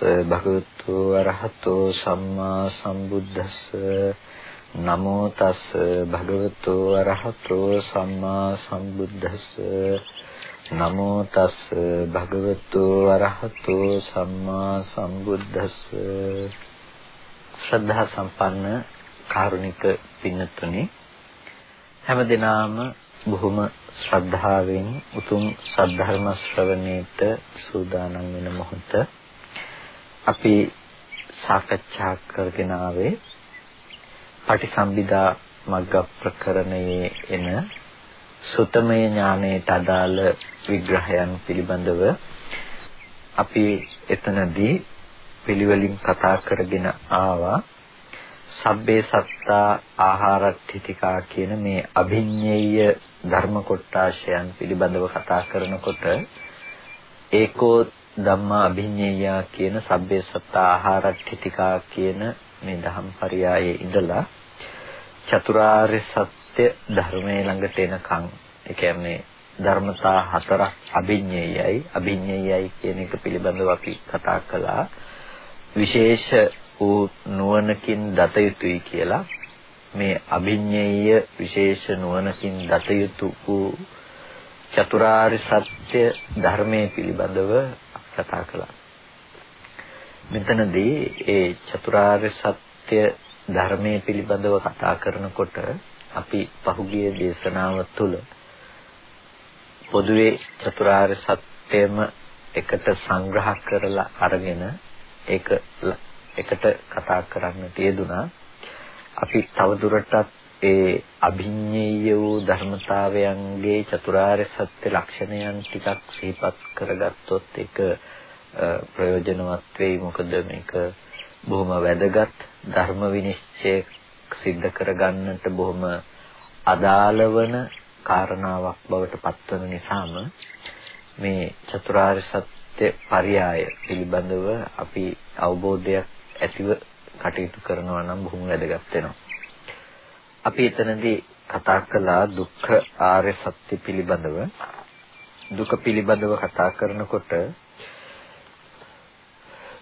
නමෝ තස් භගවතු අරහතෝ සම්මා සම්බුද්දස්ස. නමෝ තස් භගවතු අරහතෝ සම්මා සම්බුද්දස්ස. නමෝ තස් භගවතු අරහතෝ සම්මා සම්බුද්දස්ස. ශ්‍රද්ධා සම්පන්න කාරුණික පින්නතුනි හැමදිනාම බොහොම ශ්‍රද්ධාවෙන් උතුම් සද්ධර්ම ශ්‍රවණයට සූදානම් වෙන මොහොත අපි සාකච්ඡා කරගෙන ආවේ පටිසම්භිදා මග්ග ප්‍රකරණයේ එන සුතමය ඥානයට අදාළ විග්‍රහයන් පිළිබඳව අපි එතනදී පිළිවෙලින් කතා කරගෙන ආවා. සබ්බේ සත්තා ආහාරට්ඨිතිකා කියන මේ අභිඤ්ඤේය ධර්ම කොටාශයන් පිළිබඳව කතා කරනකොට ඒකෝ ධම්මා අභිඤ්ඤේය කියන සබ්බේ සත්තා ආහාරට්ඨිතිකා කියන මේ ධම් පරයයේ ඉඳලා චතුරාර්ය සත්‍ය ධර්මයේ ළඟට එනකන් ඒ කියන්නේ ධර්මතා හතරක් අභිඤ්ඤේයයි. අභිඤ්ඤේයයි කියන එක පිළිබඳව අපි කතා කළා. විශේෂ වූ නුවණකින් දත යුතුයි කියලා. මේ අභිඤ්ඤේය විශේෂ නුවණකින් දත යුතු වූ චතුරාර්ය සත්‍ය ධර්මයේ පිළිබඳව කතා කළා. මෙතනදී ඒ චතුරාර්ය සත්‍ය ධර්මයේ පිළිබඳව කතා කරනකොට අපි පහුගිය දේශනාව තුළ පොදුවේ චතුරාර්ය සත්‍යම එකට සංග්‍රහ කරලා අරගෙන ඒක එකට කතා කරන්න තියදුනා අපි තවදුරටත් ඒ අභිඤ්ඤේය වූ ධර්මතාවයන්ගේ චතුරාර්ය සත්‍ය ලක්ෂණයන් ටිකක් සිහිපත් කරගත්තොත් ඒක ප්‍රයෝජනවත් වෙයි මොකද මේක බොහොම වැදගත් ධර්ම විනිශ්චය සිද්ධ කරගන්නට බොහොම අදාළ වන කාරණාවක් බවට පත්වන නිසාම මේ චතුරාර්ය සත්‍ය පරයය පිළිබඳව අපි අවබෝධයක් ඇතිව කටයුතු කරනවා නම් බොහොම වැදගත් වෙනවා. අපි එතනදී කතා කළා දුක්ඛ ආර්ය සත්‍ය පිළිබඳව. දුක පිළිබඳව කතා කරනකොට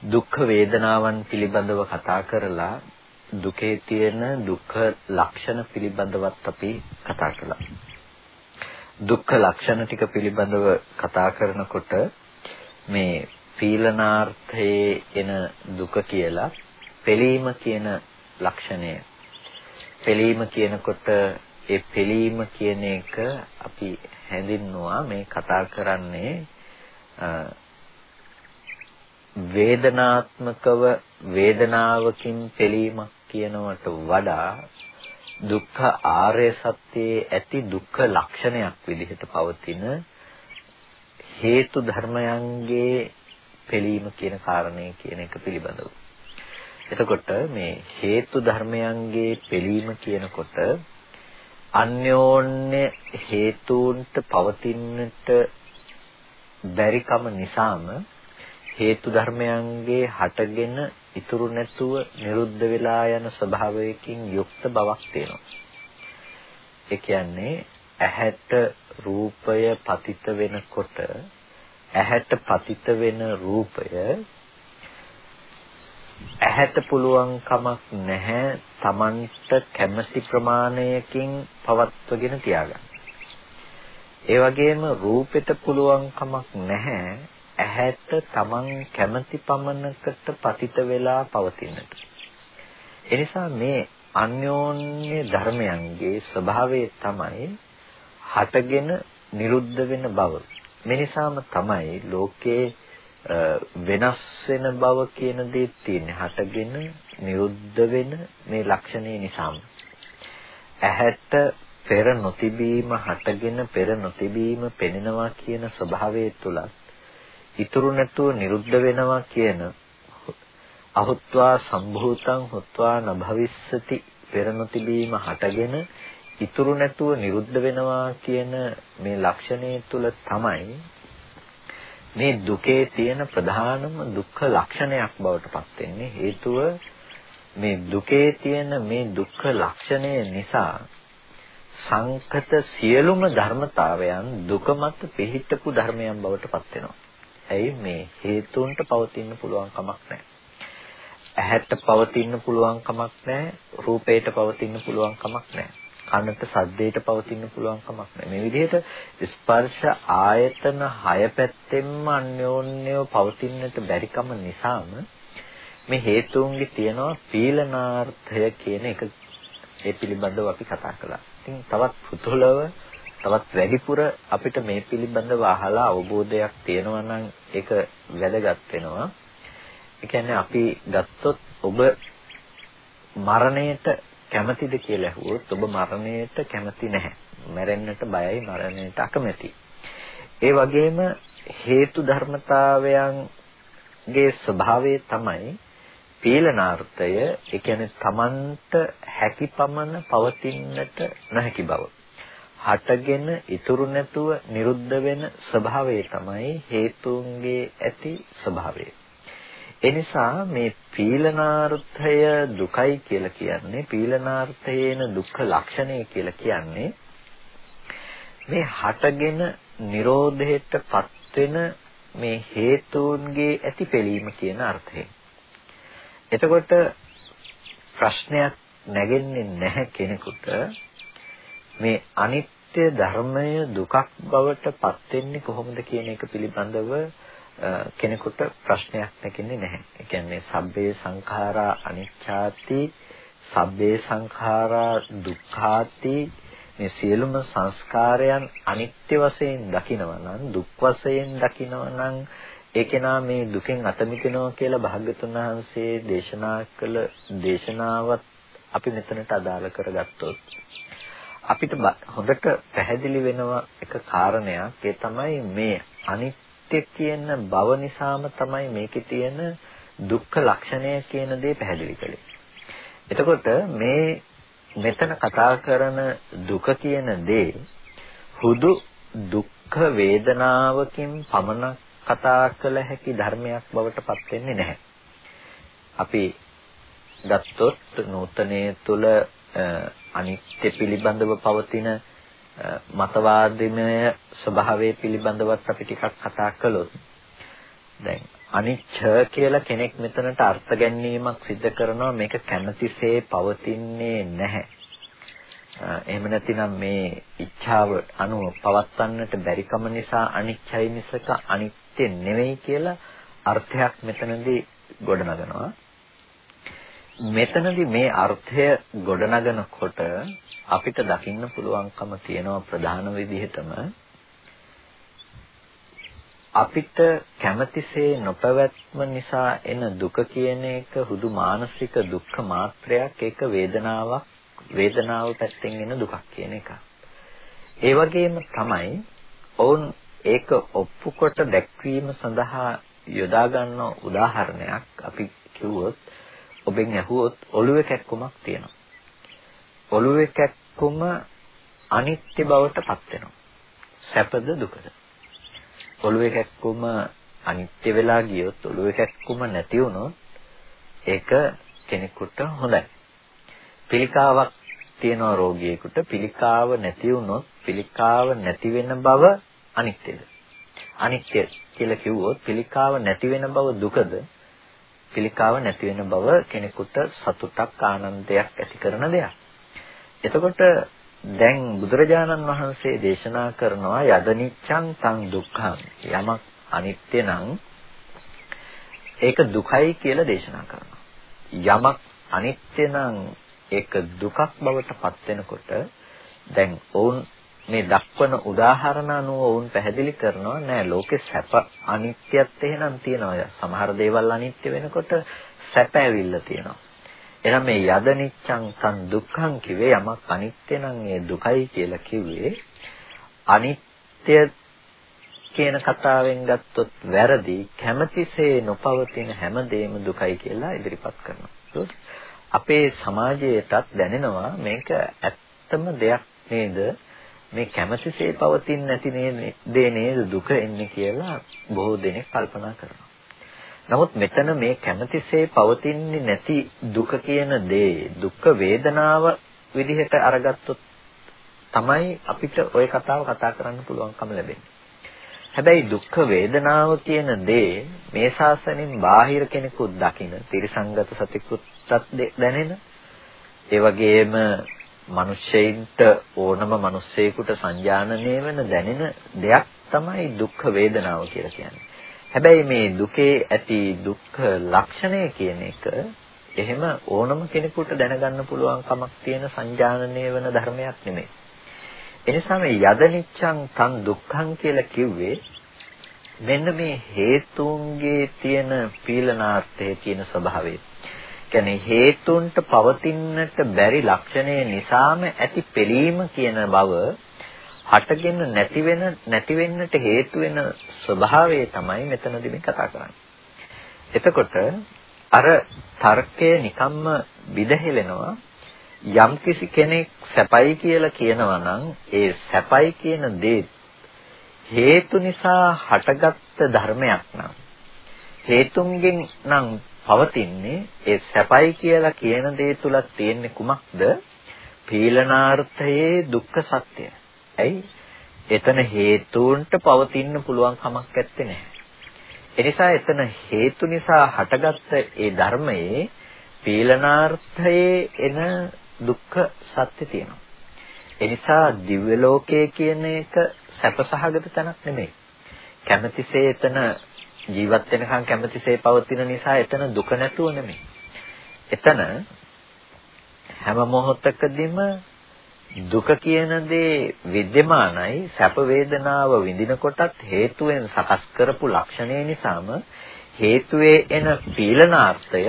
දුක්ඛ වේදනාවන් පිළිබඳව කතා කරලා දුකේ තියෙන දුක්ඛ ලක්ෂණ පිළිබඳවත් අපි කතා කළා. දුක්ඛ ලක්ෂණ ටික පිළිබඳව කතා කරනකොට මේ පීලනාර්ථයේ එන දුක කියලා පෙලීම කියන ලක්ෂණය. පෙලීම කියනකොට ඒ පෙලීම කියන එක අපි හැඳින්නුවා මේ කතා කරන්නේ වේදනාත්මකව වේදනාවකින් පෙලීමක් කියනවට වඩා දුක්ඛ ආර්ය සත්‍යයේ ඇති දුක්ඛ ලක්ෂණයක් විදිහට පවතින හේතු ධර්මයන්ගේ පෙළීම කියන කාරණේ කියන එක පිළිබඳව. එතකොට මේ හේතු ධර්මයන්ගේ පෙළීම කියනකොට අන්‍යෝන්‍ය හේතුන්ට පවතින්නට බැරිකම නිසාම හේතු ධර්මයන්ගේ හටගෙන ඉතුරු නැතුව නිරුද්ධ වෙලා යන ස්වභාවයකින් යුක්ත බවක් තියෙනවා. ඒ කියන්නේ ඇහැට රූපය පතිත වෙනකොට ඇහැට පතිත වෙන රූපය ඇහැට පුළුවන් කමක් නැහැ Tamanට කැමැති ප්‍රමාණයකින් පවත්වගෙන තියාගන්න. ඒ වගේම රූපෙට පුළුවන් කමක් නැහැ ඇහැට Taman කැමැති පමණකට පතිත වෙලා පවතිනට. එනිසා මේ අන්‍යෝන්‍ය ධර්මයන්ගේ ස්වභාවය තමයි හටගෙන නිරුද්ධ වෙන බව. මේ නිසාම තමයි ලෝකේ වෙනස් වෙන බව කියන දේ තියෙන්නේ. හටගෙන නිරුද්ධ වෙන මේ ලක්ෂණය නිසාම. ඇහැට පෙර නොතිබීම හටගෙන පෙර නොතිබීම පෙනෙනවා කියන ස්වභාවය තුලත් ඉතුරු නැතුව නිරුද්ධ වෙනවා කියන අහුත්වා සම්භූතං හුත්වා නභවිස්සති පෙර නොතිබීම හටගෙන ඉතුරු නැතුව නිරුද්ධ වෙනවා කියන මේ ලක්ෂණය තුල තමයි මේ දුකේ තියෙන ප්‍රධානම දුක්ඛ ලක්ෂණයක් බවට පත් වෙන්නේ. හේතුව මේ දුකේ තියෙන මේ දුක්ඛ ලක්ෂණය නිසා සංකත සියලුම ධර්මතාවයන් දුක මත පිහිටපු ධර්මයන් බවට පත් වෙනවා. ඇයි මේ හේතුන්ට පවතින්න පුළුවන් කමක් නැහැ. ඇහැට පවතින්න පුළුවන් කමක් නැහැ. රූපයට පවතින්න පුළුවන් කමක් නැහැ. කනට සද්දයට පවතින්න පුළුවන් කමක් නැහැ. මේ විදිහට ස්පර්ශ ආයතන හය පැත්තෙන්ම අන්‍යෝන්‍යව පවතින්නට බැරිකම නිසාම මේ හේතුන්ගේ තියෙනවා පීලනාර්ථය කියන එක ඒ පිළිබඳව අපි කතා කළා. ඉතින් තවත් පුතුලව තවත් වැඩිපුර අපිට මේ පිළිබඳව අහලා අවබෝධයක් තියෙනවා නම් ඒක වැදගත් වෙනවා. ඒ කියන්නේ අපි ගත්තොත් ඔබ මරණයට කැමතිද කියලා ඇහුවොත් ඔබ මරණයට කැමති නැහැ. මැරෙන්නට බයයි මරණයට අකමැති. ඒ වගේම හේතු ධර්මතාවයන්ගේ ස්වභාවය තමයි පීලනාර්ථය ඒ කියන්නේ තමන්ට හැකි පමණ පවතින්නට නොහැකි බව. හටගෙන ඉතුරු නැතුව නිරුද්ධ වෙන ස්වභාවය තමයි හේතුන්ගේ ඇති ස්වභාවය. එනිසා මේ පීලනාර්ථය දුකයි කියලා කියන්නේ පීලනාර්ථයේන දුක්ඛ ලක්ෂණය කියලා කියන්නේ මේ හටගෙන නිරෝධයටපත් වෙන මේ හේතුන්ගේ ඇති පිළීම කියන අර්ථයෙන්. එතකොට ප්‍රශ්නයක් නැගෙන්නේ නැහැ කෙනෙකුට මේ අනිත්‍ය ධර්මය දුකක් බවට පත් වෙන්නේ කොහොමද කියන එක පිළිබඳව කෙනෙකුට ප්‍රශ්නයක් නැගෙන්නේ නැහැ. ඒ කියන්නේ සබ්බේ සංඛාරා අනිච්ඡාති සබ්බේ සංඛාරා දුක්ඛාති මේ සියලුම සංස්කාරයන් අනිත්‍ය වශයෙන් දකිනවා නම් දුක් වශයෙන් දකිනවා නම් ඒ කෙනා මේ දුකෙන් අත මිදෙනවා කියලා භාග්‍යතුන් වහන්සේ දේශනා කළ දේශනාවත් අපි මෙතනට අදාළ කරගත්තොත් අපිට හොඳට පැහැදිලි වෙනවා එක කාරණයක් ඒ තමයි මේ අනිත්‍ය කියන බව නිසාම තමයි මේකේ තියෙන දුක්ඛ ලක්ෂණය කියන දේ පැහැදිලි කළේ. එතකොට මේ මෙතන කතා කරන දුක කියන දේ හුදු දුක්ඛ වේදනාවකින් පමණක් කතා කළ හැකි ධර්මයක් බවට පත් වෙන්නේ නැහැ. අපි ගත්තොත් නූතනයේ තුල අනිත්‍ය පිළිබඳව පවතින මතවාදමය ස්වභාවය පිළිබඳවත් අපි ටිකක් කතා කළොත් දැන් අනිච්ච කියලා කෙනෙක් මෙතනට අර්ථ ගැනීමක් සිදු කරනවා මේක කැමැතිසේ පවතින්නේ නැහැ. එහෙම නැතිනම් මේ ඉච්ඡාව අනුව පවත්වන්නට බැරිකම නිසා අනිච්චයි මිසක අනිත්‍ය නෙවෙයි කියලා අර්ථයක් මෙතනදී ගොඩනගනවා. මෙතනදී මේ අර්ථය ගොඩනගනකොට අපිට දකින්න පුළුවන්කම තියෙනවා ප්‍රධාන විදිහටම අපිට කැමැතිසේ නොපැවැත්ම නිසා එන දුක කියන එක හුදු මානසික දුක්ඛ මාත්‍රයක් ඒක වේදනාවක් වේදනාව පැත්තෙන් එන දුකක් කියන එක. ඒ වගේම තමයි ඔවුන් ඒක ඔප්පු කොට දැක්වීම සඳහා යොදා ගන්න උදාහරණයක් අපි කිව්වොත් ඔබෙන් ඇහුවොත් ඔළුවේ කැක්කුමක් තියෙනවා. ඔළුවේ කැක්කුම අනිත්‍ය බවට පත් වෙනවා. සැපද දුකද? ඔළුවේ කැක්කුම අනිත්‍ය වෙලා ගියොත් ඔළුවේ කැක්කුම නැති වුණොත් ඒක කෙනෙකුට හොඳයි. පිළිකාවක් තියෙන රෝගියෙකුට පිළිකාව නැති වුණොත් පිළිකාව නැති වෙන බව අනිත්‍යද? අනිත්‍ය කියලා කිව්වොත් පිළිකාව නැති වෙන බව දුකද? පිළිකාව නැති වෙන බව කෙනෙකුට සතුටක් ආනන්දයක් ඇති කරන දෙයක්. එතකොට දැන් බුදුරජාණන් වහන්සේ දේශනා කරනවා යදනිච්ඡං තං දුක්ඛං යමක් අනිත්‍ය නම් ඒක දුකයි කියලා දේශනා කරනවා. යමක් අනිත්‍ය නම් ඒක දුකක් බවට පත් වෙනකොට දැන් ඔවුන් මේ දක්වන උදාහරණ අනුව වුන් පැහැදිලි කරනවා නෑ ලෝකේ සැප අනිත්‍යත් එහෙනම් තියෙනවා. සමහර දේවල් අනිත්‍ය වෙනකොට සැප ඇවිල්ලා තියෙනවා. එහෙනම් මේ යදනිච්ඡං සං දුක්ඛං කිව්වේ යමක් අනිත්‍ය නම් ඒ දුකයි කියලා කිව්වේ අනිත්‍ය කියන කතාවෙන් ගත්තොත් වැරදි කැමැතිසේ නොපවතින හැමදේම දුකයි කියලා ඉදිරිපත් කරනවා. අපේ සමාජයටත් දැනෙනවා මේක ඇත්තම දෙයක් නේද මේ කැමැතිසේ පවතින නැති දේ නේද දුක එන්නේ කියලා බොහෝ දෙනෙක් කල්පනා කරනවා. නමුත් මෙතන මේ කැමැතිසේ පවතින්නේ නැති දුක කියන දේ දුක් වේදනාව විදිහට අරගත්තොත් තමයි අපිට ওই කතාව කතා කරන්න පුළුවන්කම ලැබෙන්නේ. හැබැයි දුක් වේදනාව කියන දේ මේ ශාසනයෙන් බාහිර කෙනෙකුත් දකින, තිරසංගත සතිකුත් දැනෙන, ඒ වගේම මිනිස්සෙයින්ට ඕනම මිනිස්සෙකුට සංජානනය වෙන දැනෙන දෙයක් තමයි දුක් වේදනාව කියලා කියන්නේ. හැබැයි මේ දුකේ ඇති දුක්ඛ ලක්ෂණය කියන එක එහෙම ඕනම කෙනෙකුට දැනගන්න පුළුවන් කමක් තියෙන සංජානනය වෙන ධර්මයක් නෙමෙයි. එනිසා මේ යදනිච්ඡං තන් දුක්ඛං කියලා කිව්වේ මෙන්න මේ හේතුන්ගේ තියෙන පීලනාර්ථයේ තියෙන ස්වභාවය. කියන්නේ හේතුන්ට පවතින්නට බැරි ලක්ෂණය නිසාම ඇති පිළීම කියන බව හටගෙන නැති වෙන නැති වෙන්නට හේතු වෙන ස්වභාවය තමයි මෙතනදී මේ කතා කරන්නේ. එතකොට අර තර්කය නිකම්ම විදහෙලෙනවා යම් කිසි කෙනෙක් සැපයි කියලා කියනවා නම් ඒ සැපයි කියන දේ හේතු නිසා හටගත්ත ධර්මයක් නම් හේතුන්ගෙන් නම් පවතින්නේ ඒ සැපයි කියලා කියන දේ තුල තියෙන්නේ කුමක්ද? පීලනාර්ථයේ දුක්ඛ සත්‍යය. ඇයි? එතන හේතුන්ට පවතින්න පුළුවන් කමක් නැත්තේ නෑ. එනිසා එතන හේතු නිසා හටගත්ත ඒ ධර්මයේ පීලනාර්ථයේ එන දුක්ඛ සත්‍ය තියෙනවා. එනිසා දිව්‍ය ලෝකයේ කියන එක සැපසහගත තැනක් නෙමෙයි. කැමැතිසේ එතන ජීවත් වෙනකන් කැමැතිසේ පවතින නිසා එතන දුක නැතුව නෙමෙයි. එතන හැම මොහොතකදීම දුක කියන දේ विद्यමානයි සැප වේදනාව විඳිනකොටත් හේතුවෙන් සකස් කරපු ලක්ෂණය නිසාම හේතුවේ එන පීලනාර්ථය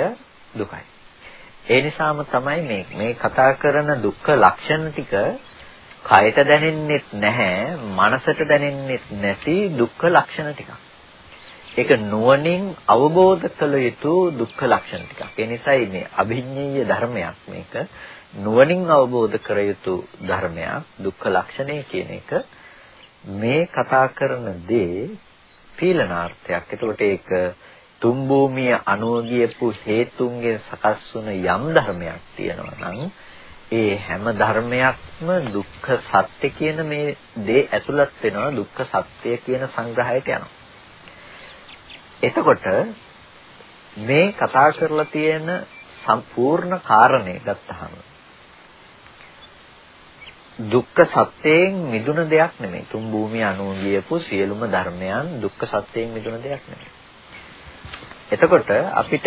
දුකයි. ඒ නිසාම තමයි මේ මේ කතා කරන දුක්ඛ ලක්ෂණ ටික කයට දැනෙන්නෙත් නැහැ මනසට දැනෙන්නෙත් නැති දුක්ඛ ලක්ෂණ ටිකක්. ඒක නුවණින් අවබෝධ කළ යුතු දුක්ඛ ලක්ෂණ ටිකක්. ඒ නිසායි මේ අභිඤ්ඤේය ධර්මයක් මේක නුවණින් අවබෝධ කර යුතු ධර්මයක් දුක්ඛ ලක්ෂණය කියන එක මේ කතා කරන දේ පීලනාර්ථයක්. එතකොට ඒක තුන් භූමිය අනුව ගියපු හේතුන්ගෙන් සකස් වුණ යම් ධර්මයක් තියෙනවා නම් ඒ හැම ධර්මයක්ම දුක්ඛ සත්‍ය කියන මේ දේ ඇතුළත් වෙනවා දුක්ඛ සත්‍ය කියන සංග්‍රහයට යනවා. එතකොට මේ කතා කරලා තියෙන සම්පූර්ණ කාරණේ ගත්තහම දුක්ඛ සත්‍යයෙන් මිදුන දෙයක් නෙමෙයි. තුන් භූමිය අනුව ගියපු සියලුම ධර්මයන් දුක්ඛ සත්‍යයෙන් මිදුන දෙයක් නෙමෙයි. එතකොට අපිට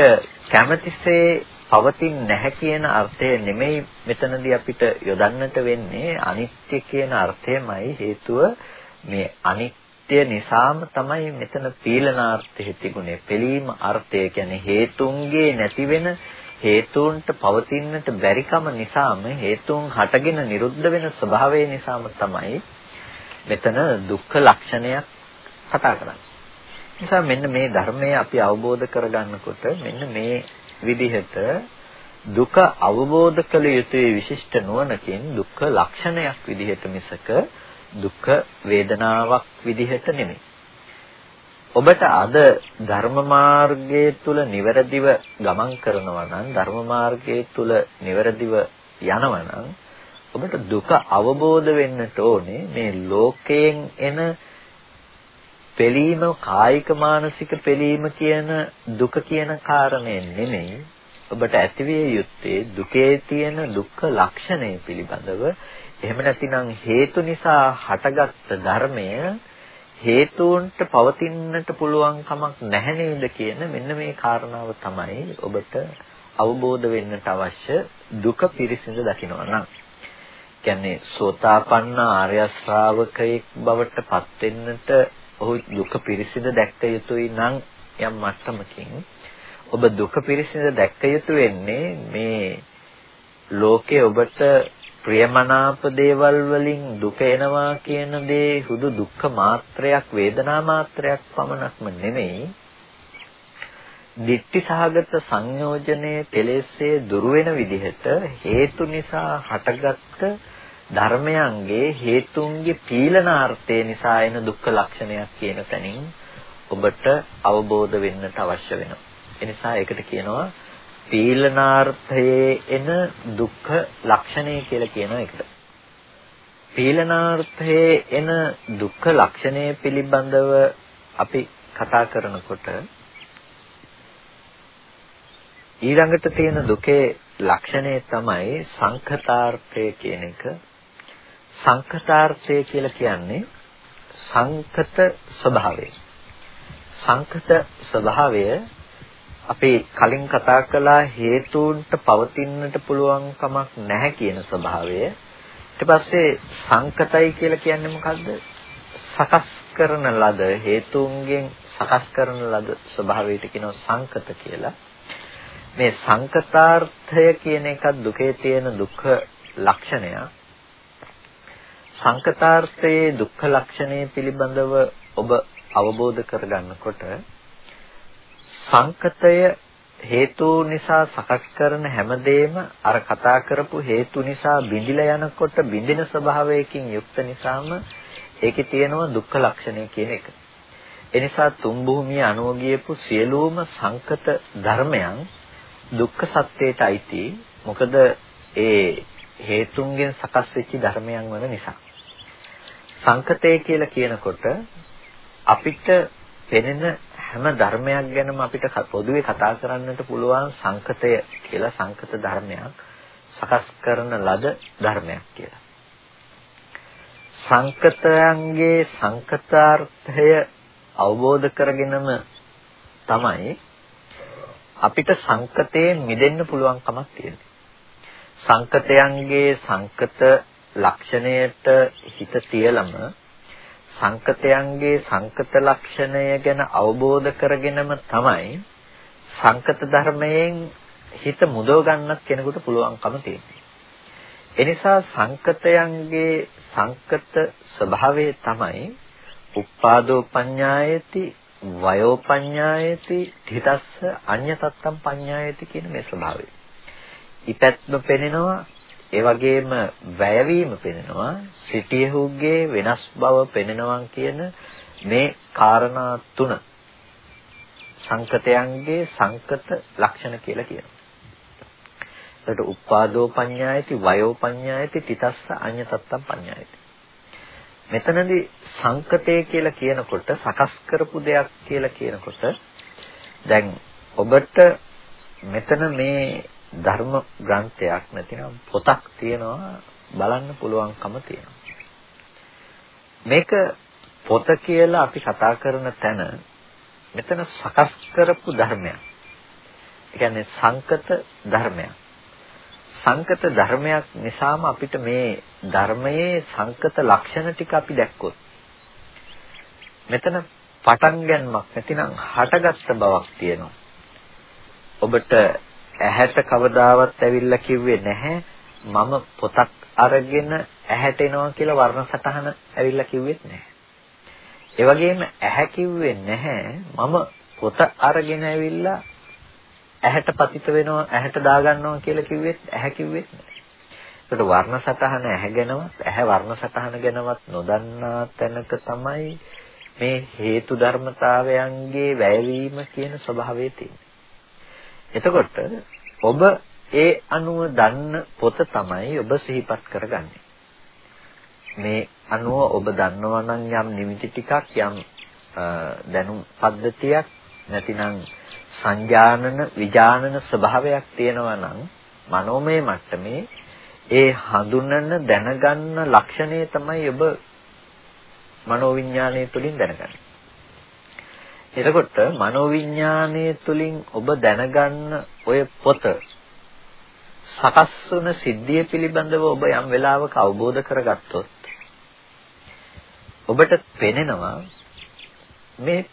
කැමැතිසේ පවතින් නැහැ කියන අර්ථය නෙමෙයි මෙතනදී අපිට යොදන්නට වෙන්නේ අනිත්‍ය කියන අර්ථයමයි හේතුව මේ අනිත්‍ය සත්‍ය නිසාම තමයි මෙතන පීලනාර්ථය තිබුණේ. පිළීම අර්ථය කියන්නේ හේතුන්ගේ නැති වෙන හේතුන්ට පවතින්නට බැරිකම නිසාම හේතුන් හටගෙන නිරුද්ධ වෙන ස්වභාවය නිසාම තමයි මෙතන දුක්ඛ ලක්ෂණයක් කතා කරන්නේ. නිසා මෙන්න මේ ධර්මය අපි අවබෝධ කරගන්නකොට මෙන්න මේ විදිහට දුක අවබෝධ කළ යුතුයි විශිෂ්ට නුවණකින් දුක්ඛ ලක්ෂණයක් විදිහට මිසක දුක් වේදනාවක් විදිහට නෙමෙයි. ඔබට අද ධර්ම මාර්ගයේ තුල නිවැරදිව ගමන් කරනවා නම් ධර්ම මාර්ගයේ තුල නිවැරදිව යනවා නම් ඔබට දුක අවබෝධ වෙන්නට ඕනේ මේ ලෝකයෙන් එන පෙළීම කායික මානසික පෙළීම කියන දුක කියන කාරණය නෙමෙයි ඔබට ඇතිවිය යුත්තේ දුකේ තියෙන දුක්ඛ ලක්ෂණය පිළිබඳව එහෙම නැතිනම් හේතු නිසා හටගත් ධර්මය හේතුන්ට පවතින්නට පුළුවන් කමක් නැහැ නේද කියන මෙන්න මේ කාරණාව තමයි ඔබට අවබෝධ වෙන්නට අවශ්‍ය දුක පිරිසිඳ දකිනවා නම්. කියන්නේ සෝතාපන්න ආර්ය ශ්‍රාවකයෙක් බවට පත් වෙන්නට ඔහු දුක පිරිසිඳ දැක්ක යුතුයි නම් යම් මට්ටමකින් ඔබ දුක පිරිසිඳ දැක්ක යුතු වෙන්නේ මේ ලෝකේ ඔබට ප්‍රියමනාප දේවල් වලින් දුක එනවා කියන දේ හුදු දුක්ඛ මාත්‍රයක් වේදනා මාත්‍රයක් පමණක්ම නෙමෙයි දිට්ඨි සහගත සංයෝජනයේ කෙලෙස්සේ දුර වෙන විදිහට හේතු නිසා හටගත්ත ධර්මයන්ගේ හේතුන්ගේ පීලනාර්ථය නිසා එන දුක්ඛ ලක්ෂණයක් කියන තැනින් ඔබට අවබෝධ වෙන්නට අවශ්‍ය වෙනවා. ඒ නිසා ඒකට කියනවා පීලනාර්ථයේ එන දුක්ඛ ලක්ෂණය කියලා කියන එකට. පීලනාර්ථයේ එන දුක්ඛ ලක්ෂණය පිළිබඳව අපි කතා කරනකොට ඊළඟට තියෙන දුකේ ලක්ෂණය තමයි සංඛතාර්ථය කියන එක. සංඛතාර්ථය කියලා කියන්නේ සංකත ස්වභාවය. සංකත ස්වභාවය අපි කලින් කතා කළා හේතුන්ට පවතින්නට පුළුවන් කමක් නැහැ කියන ස්වභාවය. ඊට පස්සේ සංකතයි කියලා කියන්නේ මොකද්ද? සකස් කරන ලද හේතුන්ගෙන් සකස් කරන ලද ස්වභාවයට කියනවා සංකත කියලා. මේ සංකතාර්ථය කියන එක දුකේ තියෙන දුක්ඛ ලක්ෂණය. සංකතාර්ථයේ දුක්ඛ ලක්ෂණය පිළිබඳව ඔබ අවබෝධ කරගන්නකොට සංකතය හේතු නිසා සකස් කරන හැමදේම අර කතා කරපු හේතු නිසා බිඳිලා යනකොට බිඳින ස්වභාවයකින් යුක්ත නිසාම ඒකේ තියෙනවා දුක්ඛ ලක්ෂණය කියන එක. එනිසා තුන් භූමිය අනුව ගියපු සියලුම සංකත ධර්මයන් දුක්ඛ සත්‍යයට අයිති. මොකද ඒ හේතුන්ගෙන් සකස් වෙච්ච ධර්මයන් වන නිසා. සංකතය කියලා කියනකොට අපිට පෙනෙන හැම ධර්මයක් ගැනම අපිට පොදුවේ කතා කරන්නට පුළුවන් සංකතය කියලා සංකත ධර්මයක් සකස් කරන ලද ධර්මයක් කියලා. සංකතයන්ගේ සංකතාර්ථය අවබෝධ කරගෙනම තමයි අපිට සංකතයෙන් මිදෙන්න පුළුවන්කමක් තියෙනවා. සංකතයන්ගේ සංකත ලක්ෂණයට හිත තියලම සංකතයන්ගේ සංකත ලක්ෂණය ගැන අවබෝධ කරගෙනම තමයි සංකත ධර්මයෙන් හිත මුදව ගන්නත් කෙනෙකුට පුළුවන්කම තියෙන්නේ. එනිසා සංකතයන්ගේ සංකත ස්වභාවය තමයි උපාදෝ පඤ්ඤායති වයෝ පඤ්ඤායති ධිතස්ස අඤ්ඤතත්තම් පඤ්ඤායති කියන මේ ස්වභාවය. ඉපැත්ම පෙනෙනවා ඒ වගේම වැයවීම පෙනෙනවා සිටියහුගේ වෙනස් බව පෙනෙනවා කියන මේ කාරණා තුන සංකතයන්ගේ සංකත ලක්ෂණ කියලා කියනවා. එතකොට උපාදෝ පඤ්ඤායති වයෝ පඤ්ඤායති තිතස්ස අඤ්ඤතත්තම් පඤ්ඤායති. මෙතනදී සංකතය කියලා කියනකොට සකස් කරපු දෙයක් කියලා කියනකොට දැන් ඔබට මෙතන මේ ධර්ම ග්‍රන්ථයක් නැතිනම් පොතක් තියෙනවා බලන්න පුළුවන්කම තියෙනවා. මේක පොත කියලා අපි කතා කරන තැන මෙතන සකස් කරපු ධර්මයක්. ඒ කියන්නේ සංකත ධර්මයක්. සංකත ධර්මයක් නිසාම අපිට මේ ධර්මයේ සංකත ලක්ෂණ ටික අපි දැක්කොත් මෙතන පටන් ගැනීමක් නැතිනම් හටගත්ත බවක් තියෙනවා. ඔබට ඇහැට කවදාවත් ඇවිල්ලා කිව්වේ නැහැ මම පොතක් අරගෙන ඇහැට එනවා කියලා වර්ණ සටහන ඇවිල්ලා කිව්වෙත් නැහැ. ඒ වගේම ඇහැ කිව්වේ නැහැ මම පොත අරගෙන ඇවිල්ලා ඇහැට පතිත වෙනවා ඇහැට දාගන්නවා කියලා කිව්වෙත් ඇහැ කිව්වෙත් නෑ. ඒකට වර්ණ සටහන ඇහැ ගැනවත් ඇහැ වර්ණ සටහන ගැනවත් නොදන්නා තැනක තමයි මේ හේතු ධර්මතාවයන්ගේ වැයවීම කියන ස්වභාවය තියෙන්නේ. එතකොට ඔබ ඒ අනුව දන්න පොත තමයි ඔබ සිහිපත් කරගන්නේ. මේ අනුව ඔබ දන්නවා නම් යම් නිමිති ටිකක් යම් දැනුම් පද්ධතියක් නැතිනම් සංජානන විජානන ස්වභාවයක් තියෙනවා නම් මනෝමය මට්ටමේ ඒ හඳුනන දැනගන්න ලක්ෂණය තමයි ඔබ මනෝවිඤ්ඤාණය තුලින් දැනගන්නේ. එතකොට මනෝවිඤ්ඤාණය තුලින් ඔබ දැනගන්න ඔය පොත සකස් වුණ සිද්ධිය පිළිබඳව ඔබ යම් වෙලාවක අවබෝධ කරගත්තොත් ඔබට පෙනෙනවා මේ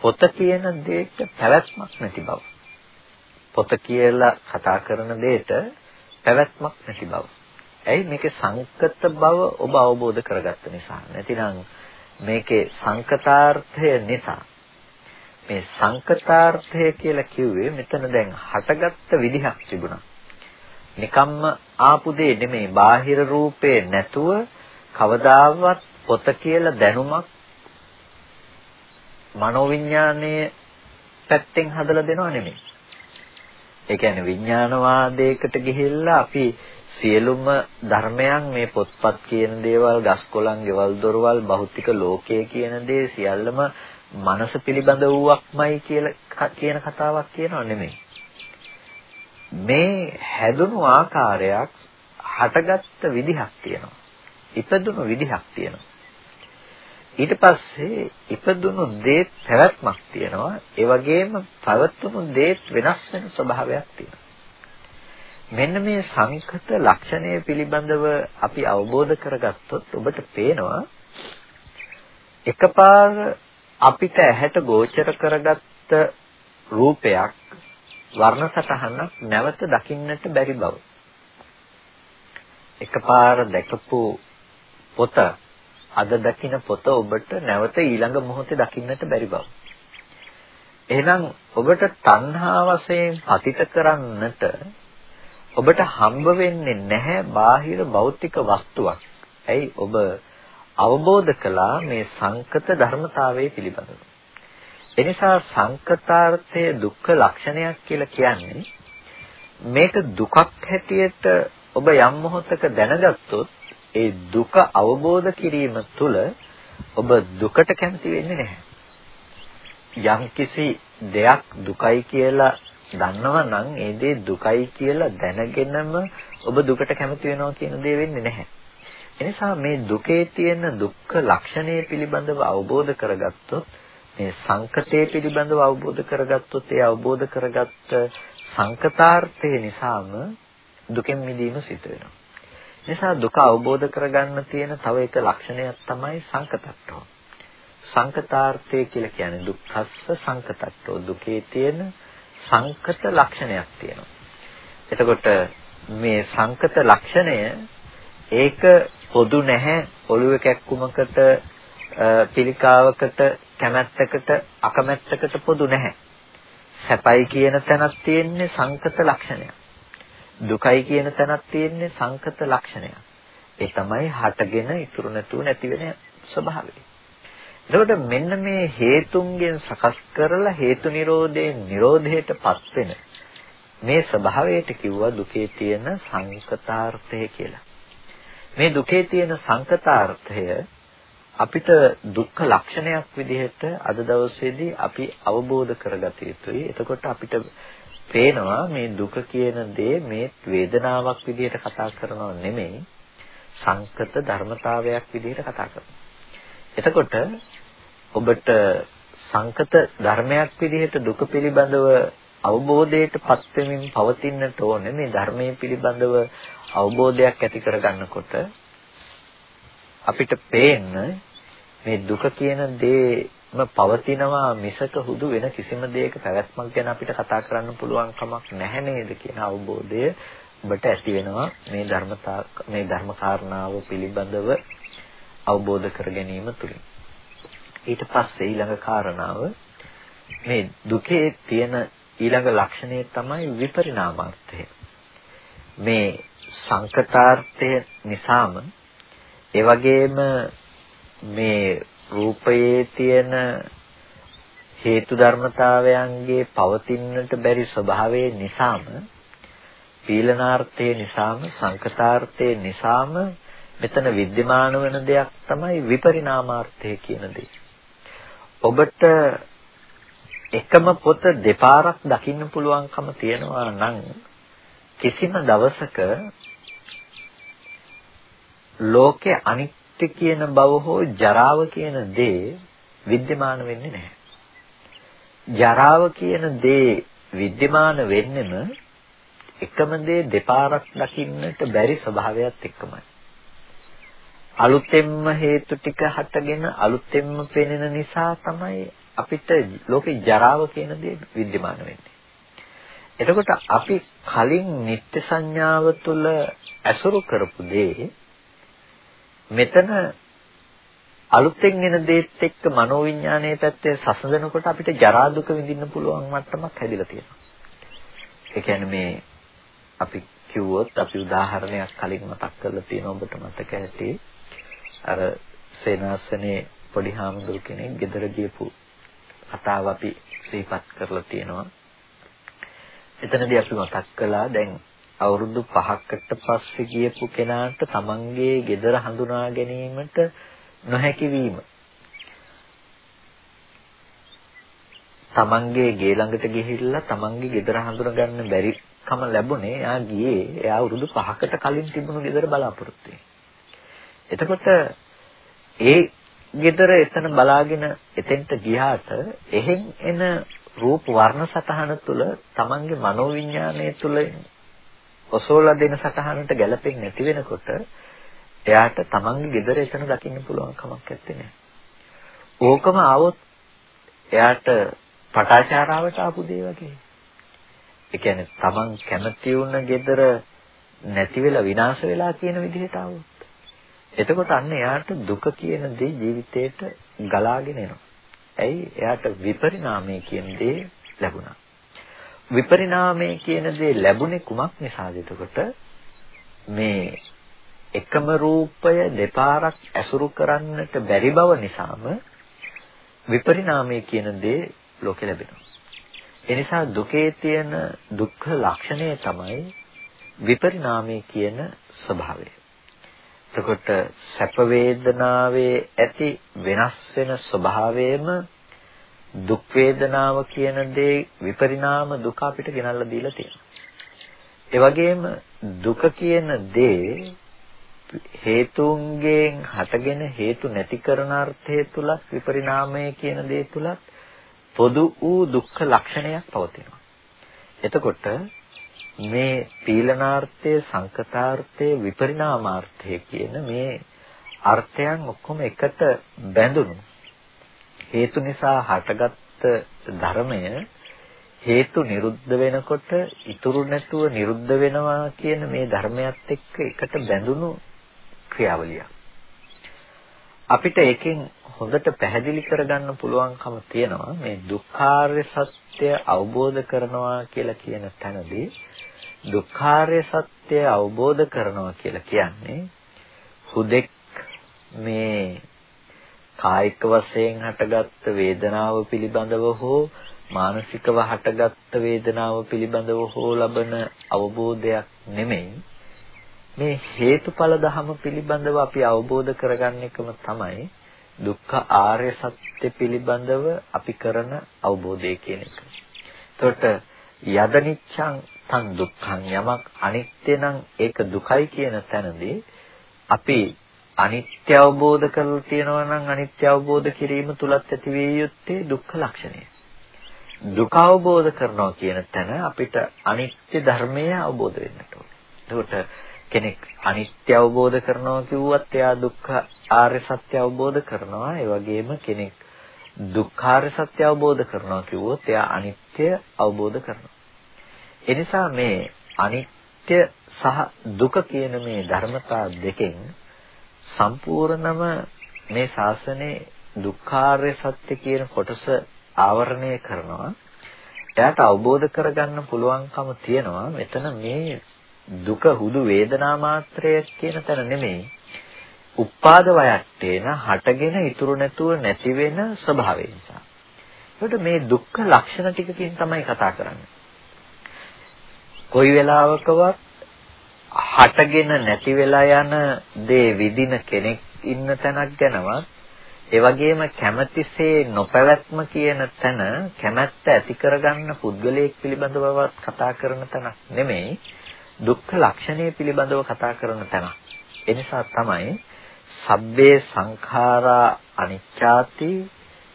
පොත කියන දෙයක පැවැත්මක් නැති බව. පොත කියලා කතා කරන දෙයට පැවැත්මක් නැති බව. ඇයි මේකේ සංකත බව ඔබ අවබෝධ කරගත්ත නිසා. නැතිනම් මේකේ සංකතාර්ථය නිසා. මේ සංකතාර්ථය කියලා කිව්වේ මෙතන දැන් හටගත්ත විදිහක් තිබුණා. නිකම්ම ආපු දෙය නෙමෙයි බාහිර රූපේ නැතුව කවදාවත් පොත කියලා දැනුමක් මනෝවිඤ්ඤාණයේ පැත්තෙන් හදලා දෙනව නෙමෙයි. ඒ කියන්නේ විඥානවාදයකට ගිහිල්ලා අපි සියලුම ධර්මයන් මේ පොත්පත් කියන දේවල්, ගස්කොළන්, ගෙවල් දොරවල්, භෞතික ලෝකය කියන දේ සියල්ලම මනස පිළිබඳ වූවක්මයි කියලා කියන කතාවක් කියනව නෙමෙයි. මේ හැදුණු ආකාරයක් හටගත්ත විදිහක් තියෙනවා. ඉපදුණු විදිහක් තියෙනවා. ඊට පස්සේ ඉපදුණු දේ පැවැත්මක් තියෙනවා. ඒ වගේම පවත්වුණු දේ වෙනස් වෙන ස්වභාවයක් තියෙනවා. මෙන්න මේ සංකත ලක්ෂණය පිළිබඳව අපි අවබෝධ කරගත්තොත් ඔබට පේනවා එකපාර අපිට ඇහැට ගෝචර කරගත්ත රූපයක් වර්ණ සටහනක් නැවත දකින්නට බැරි බව. එකපාර දැකපු පොත අද දකින පොත ඔබට නැවත ඊළඟ මොහොතේ දකින්නට බැරි බව. එහෙනම් ඔබට තණ්හා වශයෙන් පතිත කරන්නට ඔබට හම්බ වෙන්නේ නැහැ බාහිර භෞතික වස්තුවක්. ඇයි ඔබ අවබෝධ කළා මේ සංකත ධර්මතාවයේ පිළිබඳව. එනිසා සංකතාර්ථය දුක්ඛ ලක්ෂණයක් කියලා කියන්නේ මේක දුකක් හැටියට ඔබ යම් මොහොතක දැනගත්තොත් ඒ දුක අවබෝධ කිරීම තුළ ඔබ දුකට කැමති වෙන්නේ නැහැ. යම්කිසි දෙයක් දුකයි කියලා දන්නවා නම් ඒ දේ දුකයි කියලා දැනගෙනම ඔබ දුකට කැමති වෙනවා කියන දේ වෙන්නේ නැහැ. එනිසා මේ දුකේ තියෙන දුක්ඛ ලක්ෂණය පිළිබඳව අවබෝධ කරගත්තොත් මේ සංකතය පිළිබඳව අවබෝධ කරගත්තොත් ඒ අවබෝධ කරගත්ත සංකතාර්ථය නිසාම දුකෙන් මිදීම සිදු වෙනවා. නිසා දුක අවබෝධ කරගන්න තියෙන තව එක ලක්ෂණයක් තමයි සංකතට්ඨෝ. සංකතාර්ථය කියලා කියන්නේ දුක්ඛස්ස සංකතට්ඨෝ දුකේ තියෙන සංකත ලක්ෂණයක් තියෙනවා. එතකොට මේ සංකත ලක්ෂණය ඒක පොදු නැහැ ඔළුව කැක්කුමකට පිළිකාවකට කැමැත්තකට අකමැත්තකට පොදු නැහැ. සැපයි කියන තැනක් තියෙන්නේ සංකත ලක්ෂණයක්. දුකයි කියන තැනක් තියෙන්නේ සංකත ලක්ෂණයක්. ඒ තමයි හටගෙන ඉතුරු නැතුව නැති වෙන ස්වභාවය. එතකොට මෙන්න මේ හේතුන්ගෙන් සකස් කරලා හේතු නිරෝධයෙන් නිරෝධයටපත් වෙන මේ ස්වභාවයට කිව්වා දුකේ තියෙන සංකතාර්ථය කියලා. මේ දුකේ තියෙන සංකතාර්ථය අපිට දුක්ඛ ලක්ෂණයක් විදිහට අද දවසේදී අපි අවබෝධ කරගත යුතුයි. එතකොට අපිට පේනවා මේ දුක කියන දේ මේ වේදනාවක් විදිහට කතා කරනව නෙමෙයි සංකත ධර්මතාවයක් විදිහට කතා කරනවා. එතකොට ඔබට සංකත ධර්මයක් විදිහට දුක පිළිබඳව අවබෝධයට පත් වෙමින් පවතින්නට ඕනේ මේ ධර්මයේ පිළිබඳව අවබෝධයක් ඇති කරගන්නකොට අපිට පේන්න මේ දුක කියන දේම පවතිනවා මිසක හුදු වෙන කිසිම දෙයක පැවැත්මක් ගැන අපිට කතා කරන්න පුළුවන් කමක් නැහැ නේද කියන අවබෝධය ඔබට ඇති වෙනවා මේ ධර්මතා මේ ධර්ම කාරණාව පිළිබඳව අවබෝධ කර ගැනීම තුලින් ඊට පස්සේ ඊළඟ කාරණාව මේ දුකේ තියෙන ඊළඟ ලක්ෂණය තමයි විපරිණාමාර්ථය. මේ සංකතාර්ථය නිසාම ඒ වගේම මේ රූපයේ තියෙන හේතු ධර්මතාවයන්ගේ පවතින්නට බැරි ස්වභාවය නිසාම පීලනාර්ථය නිසාම සංකතාර්ථය නිසාම මෙතන විද්‍යමාන වෙන දෙයක් තමයි විපරිණාමාර්ථය කියන දේ. ඔබට එකම පොත දෙපාරක් දකින්න පුළුවන්කම තියෙනවා නම් කිසිම දවසක ලෝකේ අනිත්‍ය කියන බව හෝ ජරාව කියන දේ विद्यमान වෙන්නේ නැහැ. ජරාව කියන දේ विद्यमान වෙන්නෙම එකම දේ දෙපාරක් දකින්නට බැරි ස්වභාවයත් එක්කමයි. අලුතෙන්ම හේතු ටික හටගෙන අලුතෙන්ම පෙනෙන නිසා තමයි අපිට ලෝකේ ජරාව කියන දේ विद्यमान වෙන්නේ. එතකොට අපි කලින් නිත්‍ය සංඥාව තුළ ඇසුරු කරපු දේ මෙතන අලුතෙන් එන දේත් එක්ක මනෝවිඤ්ඤාණයේ පැත්තේ සසඳනකොට අපිට ජරා දුක විඳින්න පුළුවන් මට්ටමක් හැදිලා තියෙනවා. ඒ කියන්නේ මේ අපි කිව්වොත් අපි උදාහරණයක් කලින් මතක් කරලා තියෙන ඔබට මතක ඇති අර සේනාසනේ පොඩි හාමුදුරු කෙනෙක් ගෙදර ගියපු කතාව අපි සිහිපත් කරලා තියෙනවා. එතනදී අපි මතක් කළා දැන් අවුරුදු 5කට පස්සේ ගියපු කෙනාට තමන්ගේ gedara හඳුනා ගැනීමට නොහැකි වීම තමන්ගේ ගේ ළඟට ගිහිල්ලා තමන්ගේ gedara හඳුනා ගන්න බැරි කම ලැබුණේ එයා ගියේ එයා අවුරුදු 5කට කලින් තිබුණු gedara බලාපොරොත්තු එතකොට ඒ gedara එතන බලාගෙන එතෙන්ට ගියාට එහෙන් එන රූප වර්ණ සතහන තුළ තමන්ගේ මනෝවිඤ්ඤාණය තුළ ඔසෝලා දෙන සතහනට ගැලපෙන්නේ නැති වෙනකොට එයාට තමන්ගේ gedara එතන දකින්න පුළුවන් කමක් නැත්තේ. ඕකම ආවොත් එයාට පටාචාරාවට ආපු දේ වගේ. ඒ කියන්නේ තමන් කැමති වුණ gedara නැති වෙලා විනාශ වෙලා කියන විදිහට આવොත්. එතකොට අන්න එයාට දුක කියන දේ ජීවිතේට ගලාගෙන එනවා. ඇයි? එයාට විපරිණාමය කියන දේ ලැබුණා. විපරිණාමය කියන දේ ලැබුණේ කුමක් නිසාද එතකොට? මේ එකම රූපය දෙපාරක් ඇසුරු කරන්නට බැරි බව නිසාම විපරිණාමය කියන දේ ලෝකෙ ලැබෙනවා. ඒ නිසා දුකේ තියෙන දුක්ඛ ලක්ෂණය තමයි විපරිණාමය කියන ස්වභාවය. එතකොට සැප වේදනාවේ ඇති වෙනස් වෙන ස්වභාවයම දුක් වේදනාව කියන දේ විපරිණාම දුක අපිට ගෙනල්ලා දීලා තියෙනවා. ඒ වගේම දුක කියන දේ හේතුන්ගෙන් හටගෙන හේතු නැති කරන අර්ථය තුලත් විපරිණාමය කියන දේ තුලත් පොදු වූ දුක්ඛ ලක්ෂණයක් පවතිනවා. එතකොට මේ පීලනාර්ථය සංකතාර්ථය විපරිණාමාර්ථය කියන මේ අර්ථයන් ඔක්කොම එකට බැඳුණු හේතු නිසා හටගත්ත ධර්මය හේතු නිරුද්ධ වෙනකොට ඉතුරු නැතුව නිරුද්ධ වෙනවා කියන මේ ධර්මයත් එක්ක එකට බැඳුණු ක්‍රියාවලියක්. අපිට ඒකෙන් හොඳට පැහැදිලි කරගන්න පුළුවන්කම තියෙනවා මේ දුක්ඛාර්ය සත්‍ය අවබෝධ කරනවා කියලා කියන තැනදී දුක්ඛාර්ය සත්‍ය අවබෝධ කරනවා කියලා කියන්නේ හුදෙක් මේ කායික වශයෙන් හටගත්ත වේදනාව පිළිබඳව හෝ මානසිකව හටගත්ත වේදනාව පිළිබඳව හෝ ලබන අවබෝධයක් නෙමෙයි. මේ හේතුඵල ධම පිළිබඳව අපි අවබෝධ කරගන්න එකම තමයි දුක්ඛ ආර්ය සත්‍ය පිළිබඳව අපි කරන අවබෝධය කියන එක. එතකොට යදනිච්ඡං තන් දුක්ඛං යමක් අනිත්‍ය නම් ඒක දුකයි කියන තැනදී අපි අනිත්‍ය අවබෝධ කරලා තියෙනවා නම් අනිත්‍ය අවබෝධ කිරීම තුලත් ඇති විය යුත්තේ දුක්ඛ ලක්ෂණය. දුක අවබෝධ කරනවා කියන තැන අපිට අනිත්‍ය ධර්මය අවබෝධ වෙන්නට ඕනේ. එතකොට කෙනෙක් අනිත්‍ය අවබෝධ කරනවා කිව්වත් එයා දුක්ඛ ආර්ය සත්‍ය අවබෝධ කරනවා. ඒ වගේම කෙනෙක් දුක්ඛාර්ය සත්‍ය අවබෝධ කරනවා කිව්වොත් එයා අනිත්‍ය අවබෝධ කරනවා. ඒ නිසා මේ අනිත්‍ය සහ දුක කියන මේ ධර්මතා දෙකෙන් සම්පූර්ණම මේ ශාසනයේ දුක්ඛාර්ය සත්‍ය කියන කොටස ආවරණය කරනවා. එයාට අවබෝධ කරගන්න පුළුවන්කම තියෙනවා මෙතන මේ දුක හුදු වේදනා මාත්‍රය කියන තැන නෙමෙයි. උපාද වයට්ටේන හටගෙන ඉතුරු නැතුව නැති වෙන ස්වභාවය නිසා. ඒකට මේ දුක්ඛ ලක්ෂණ ටිකකින් තමයි කතා කරන්නේ. කොයි වෙලාවකවත් හටගෙන නැති වෙලා යන දේ විදින කෙනෙක් ඉන්න තැනක් ගැනවත් ඒ වගේම කැමැතිසේ නොපැවැත්ම කියන තැන කැමැත්ත ඇති කරගන්න පුද්ගලයෙක් පිළිබඳවවත් කතා කරන තැනක් නෙමෙයි දුක්ඛ ලක්ෂණය පිළිබඳව කතා කරන තැන. ඒ නිසා තමයි සබ්බේ සංඛාරා අනිච්ඡාති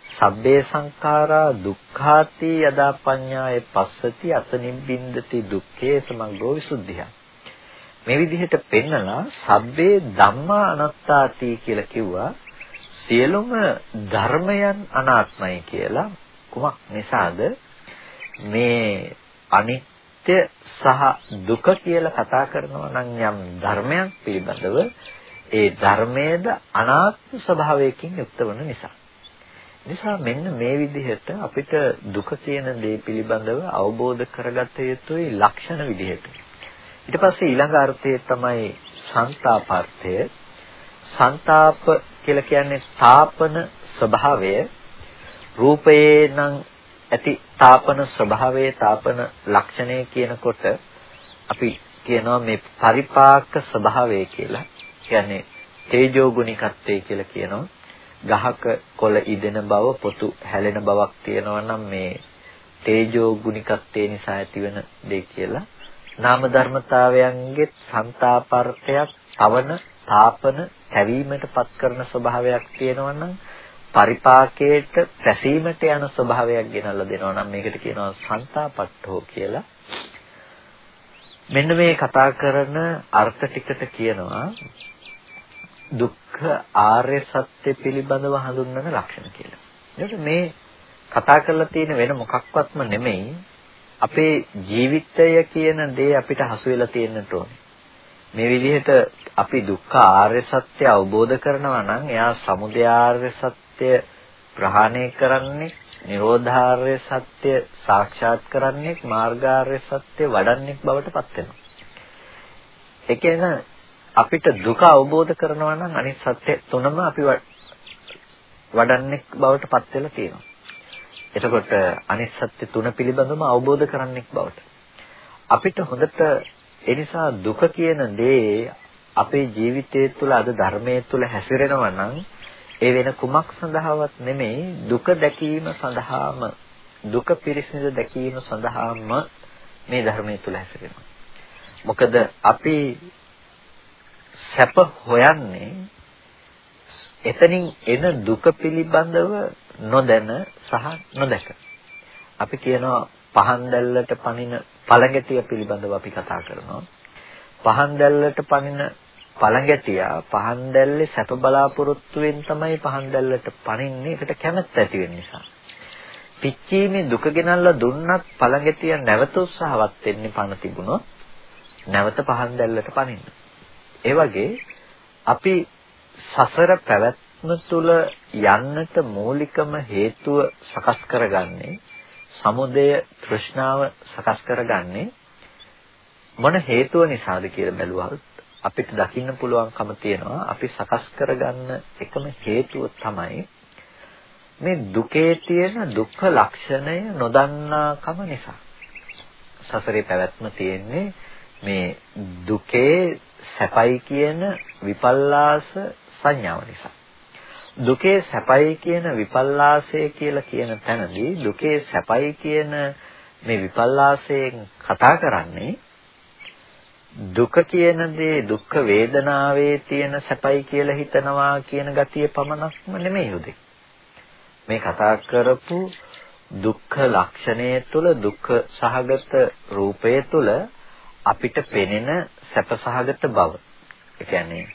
සබ්බේ සංඛාරා දුක්ඛාති යදා පඤ්ඤාය පස්සති අතනිබ්බින්දති දුක්ඛේ සමග්ගෝ විසුද්ධිය. මේ විදිහට පෙන්නලා සබ්බේ ධම්මා අනාත්තාති කියලා කිව්වා සියලුම ධර්මයන් අනාත්මයි කියලා කුමක් නිසාද මේ අනිත් සත්‍ය සහ දුක කියලා කතා කරනවා නම් යම් ධර්මයක් පිළිබඳව ඒ ධර්මයේද අනාත්ම ස්වභාවයකින් යුක්ත වන නිසා. නිසා මෙන්න මේ විදිහට අපිට දුක කියන දේ පිළිබඳව අවබෝධ කරගත යුතුයි ලක්ෂණ විදිහට. ඊට පස්සේ ඊළඟ අර්ථය තමයි සංతాපාර්ථය. සංతాප කියලා කියන්නේ ස්ථාපන ස්වභාවය. රූපයේ නම් ඇති තාපන ස්වභාවයේ තාපන ලක්ෂණය කියනකොට අපි කියනවා මේ පරිපාක ස්වභාවය කියලා. කියන්නේ තේජෝ ගුණිකත්වය කියලා කියනවා. ගහක කොළ ඉදෙන බව පොතු හැලෙන බවක් තියෙනවා නම් මේ තේජෝ ගුණිකත්වය නිසා ඇතිවෙන දේ කියලා. නාම ධර්මතාවයන්ගේ සංతాපර්ථයක් තවන තාපන කැවීමට පත් කරන ස්වභාවයක් තියෙනවා නම් පරිපාකයට පැසීමට යන ස්වභාවයක් ගෙනල්ලා දෙනවා නම් මේකට කියනවා සංతాපට්ඨෝ කියලා. මෙන්න මේ කතා කරන අර්ථ ටිකට කියනවා දුක්ඛ ආර්ය සත්‍ය පිළිබඳව හඳුන්වන ලක්ෂණ කියලා. එතකොට මේ කතා කරලා තියෙන වෙන මොකක්වත්ම නෙමෙයි අපේ ජීවිතය කියන දේ අපිට හසු වෙලා තියෙන්නට ඕනේ. මේ විදිහට අපි දුක්ඛ ආර්ය සත්‍ය අවබෝධ කරනවා නම් එයා සමුදය ආර්ය සත්‍ය ප්‍රහාණය කරන්නේ නිරෝධාර්ය සත්‍ය සාක්ෂාත් කරන්නේ මාර්ගාර්ය සත්‍ය වඩන්නේ බවට පත් වෙනවා. ඒ කියන්නේ අපිට දුක අවබෝධ කරනවා නම් අනිත් සත්‍ය තුනම අපි වඩන්නේ බවට පත් වෙලා තියෙනවා. එතකොට අනිත් සත්‍ය තුන පිළිබඳවම අවබෝධ කරන්නේ බවට. අපිට හොඳට ඒ නිසා දුක කියන දේ අපේ ජීවිතය තුළ අද ධර්මයේ තුළ හැසිරෙනවා නම් ඒ වෙන කුමක් සඳහාවත් නෙමෙයි දුක දැකීම සඳහාම දුක පිරිසිඳ දැකීම සඳහාම මේ ධර්මයේ තුල හැසිරෙනවා. මොකද අපි සැප හොයන්නේ එතනින් එන දුක පිළිබඳව නොදැන සහ නොදැක. අපි කියනවා පහන් දැල්ලට පනින පළඟැටිය පිළිබඳව අපි කතා කරනවා. පහන් දැල්ලට පනින පළඟැටියා පහන් දැල්ලේ සැප බලාපොරොත්තුෙන් තමයි පහන් දැල්ලට පනින්නේ. ඒකට කැමැත්ත ඇති වෙන නිසා. පිච්චීමේ දුක ගෙනල්ලා දුන්නත් පළඟැටිය නැවත උත්සාහවත් වෙන්නේ පණ තිබුණොත් නැවත පහන් දැල්ලට පනින්න. ඒ වගේ අපි සසර පැවැත්ම තුළ යන්නට මූලිකම හේතුව සකස් කරගන්නේ සමුදය තෘෂ්ණාව සකස් කරගන්නේ මොන හේතුව නිසාද කියලා බැලුවහොත් අපිට දකින්න පුළුවන්කම තියෙනවා. අපි සකස් කරගන්න එකම හේතුව තමයි මේ දුකේ තියෙන දුක්ඛ ලක්ෂණය නොදන්නාකම නිසා. සසරේ පැවැත්ම තියෙන්නේ මේ දුකේ සැපයි කියන විපල්ලාස සංඥාව නිසා. දුකේ සැපයි කියන විපල්ලාසය කියලා කියන තැනදී දුකේ සැපයි කියන මේ විපල්ලාසයෙන් කතා කරන්නේ දුක කියන දේ දුක් වේදනාවේ තියෙන සැපයි කියලා හිතනවා කියන ගතිය පමණක්ම නෙමෙයි උදේ. මේ කතා කරපු දුක්ඛ ලක්ෂණය තුළ දුක්ඛ සහගත රූපය තුළ අපිට පෙනෙන සැප සහගත බව. ඒ කියන්නේ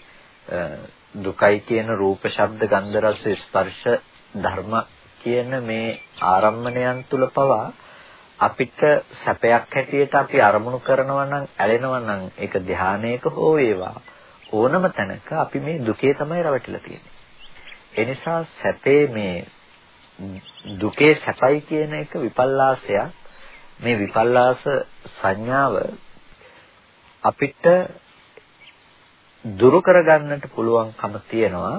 දුකයි කියන රූප ශබ්ද ගන්ධ රස ස්පර්ශ ධර්ම කියන මේ ආරම්මණයන් තුල පවා අපිට සැපයක් හැටියට අපි අරමුණු කරනවා නම් ඇලෙනවා නම් ඒක ධානයක හෝ වේවා ඕනම තැනක අපි මේ දුකේ තමයි රැවටිලා තියෙන්නේ. ඒ නිසා සැපේ මේ දුකේ සැපයි කියන එක විපල්ලාසයක්. මේ විපල්ලාස සංඥාව අපිට දුරු කරගන්නට පුළුවන්කම තියෙනවා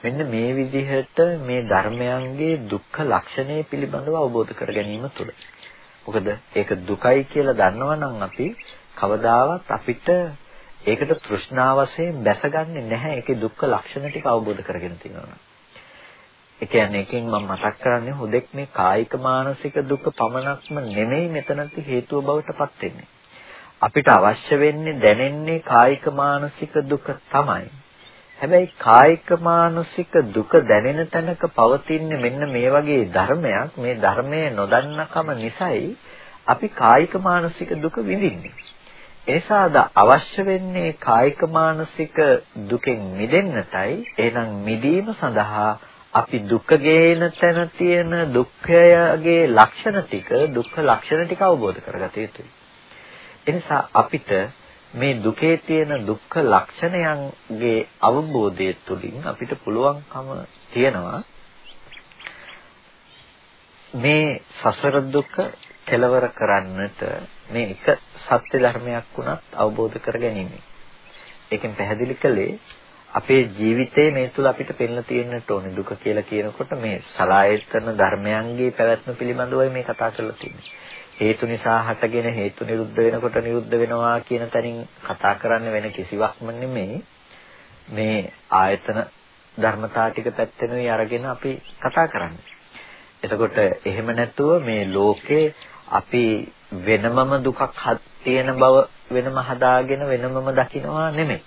මෙන්න මේ විදිහට මේ ධර්මයන්ගේ දුක්ඛ ලක්ෂණය පිළිබඳව අවබෝධ කර ගැනීම තුළ. මොකද ඒක දුකයි කියලා දන්නවනම් අපි කවදාවත් අපිට ඒකට තෘෂ්ණාව වශයෙන් බැසගන්නේ නැහැ. ඒකේ දුක්ඛ ලක්ෂණ ටික අවබෝධ කරගෙන තියෙනවා. ඒ කියන්නේ එකෙන් මම මතක් කරන්නේ හුදෙක් මේ කායික මානසික දුක පමණක්ම නෙමෙයි මෙතනති හේතුව බවට පත් වෙන්නේ. අපිට අවශ්‍ය වෙන්නේ දැනෙන්නේ කායික මානසික දුක තමයි. හැබැයි කායික මානසික දුක දැනෙන තැනක පවතින්නේ මෙන්න මේ වගේ ධර්මයක් මේ ධර්මයේ නොදන්නකම නිසායි අපි කායික මානසික දුක විඳින්නේ. එනිසාද අවශ්‍ය වෙන්නේ කායික මානසික දුකෙන් මිදෙන්නටයි එහෙනම් මිදීම සඳහා අපි දුක ගේන තැන තියෙන දුක්ඛයගේ ලක්ෂණ ටික දුක්ඛ ලක්ෂණ ටික අවබෝධ කරගත යුතුයි. එනිසා අපිට මේ දුකේ තියෙන දුක්ඛ ලක්ෂණයන්ගේ අවබෝධය තුළින් අපිට පුළුවන්කම තියෙනවා මේ සසර දුක කෙලවර කරන්නට මේ එක සත්‍ය ධර්මයක් වුණත් අවබෝධ කර ගැනීම. ඒකෙන් පැහැදිලි කළේ අපේ ජීවිතයේ මේ තුල අපිට පෙන්ලා තියෙන්නට ඕනේ දුක කියලා කියනකොට මේ සලායතන ධර්මයන්ගේ පැවැත්ම පිළිබඳවයි මේ කතා කරලා තියෙන්නේ. හේතු නිසා හටගෙන හේතු නිරුද්ධ වෙනකොට නිරුද්ධ වෙනවා කියන තැනින් කතා කරන්න වෙන කිසිවක්ම නෙමෙයි මේ ආයතන ධර්මතා ටික පැත්තෙනුයි අරගෙන අපි කතා කරන්නේ. එතකොට එහෙම නැතුව මේ ලෝකේ අපි වෙනමම දුකක් තියෙන බව වෙනම හදාගෙන වෙනමම දකිනවා නෙමෙයි.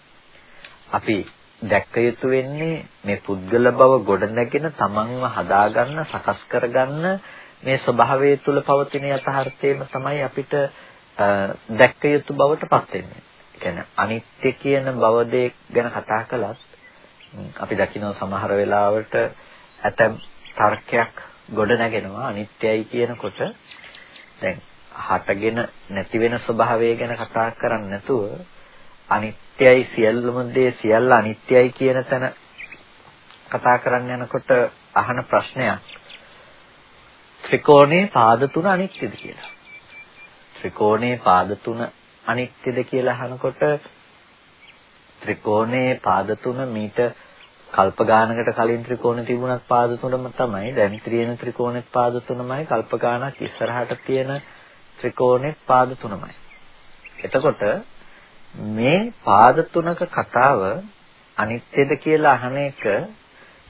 අපි දැක්ක යුතු වෙන්නේ මේ පුද්ගල බව ගොඩනැගෙන තමන්ව හදාගන්න සකස් කරගන්න මේ ස්වභාවය තුළ පවතින යථාර්ථයම තමයි අපිට දැක්ක යුතු බවට පත් වෙන්නේ. ඒ කියන්නේ අනිත්‍ය කියන බව ගැන කතා කළත් අපි දකිනවා සමහර වෙලාවට ඇතම් තර්කයක් ගොඩ නැගෙනවා අනිත්‍යයි කියනකොට දැන් හටගෙන නැති වෙන ස්වභාවය ගැන කතා කරන්නේ නැතුව අනිත්‍යයි සියල්ලම දේ සියල්ල අනිත්‍යයි කියන තැන කතා කරන්න යනකොට අහන ප්‍රශ්නයක් ත්‍රිකෝණේ පාද තුන අනිත්‍යද කියලා. ත්‍රිකෝණේ පාද තුන අනිත්‍යද කියලා අහනකොට ත්‍රිකෝණේ පාද තුන මීට කල්ප ගානකට කලින් ත්‍රිකෝණ තිබුණත් පාද තුනම තමයි දැන් තියෙන ත්‍රිකෝණෙත් පාද තුනමයි කල්ප ගානක් ඉස්සරහට තියෙන ත්‍රිකෝණෙත් පාද තුනමයි එතකොට මේ පාද තුනක කතාව අනිත්‍යද කියලා අහන එක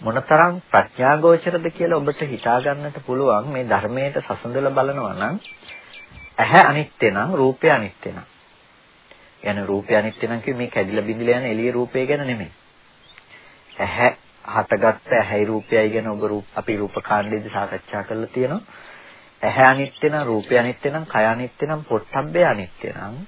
මොනතරම් ප්‍රඥාගෝචරද කියලා ඔබට හිතා ගන්නට පුළුවන් මේ ධර්මයට සසඳලා බලනවා නම් ඇහැ අනිත්‍ය නම් රූපය අනිත්‍ය නම් يعني රූපය අනිත්‍ය නම් කිව්වේ මේ කැඩිලා බිඳිලා යන එළිය රූපය ගැන නෙමෙයි ඇහැ හටගත්ත ඇහැයි රූපයයි ගැන ඔබ රූප අපි රූප කාණ්ඩයේදී සාකච්ඡා කරලා තියෙනවා. ඇහැ අනිත්‍ය නම් රූපය අනිත්‍ය නම් කය අනිත්‍ය නම් පොට්ටබ්බේ අනිත්‍ය නම්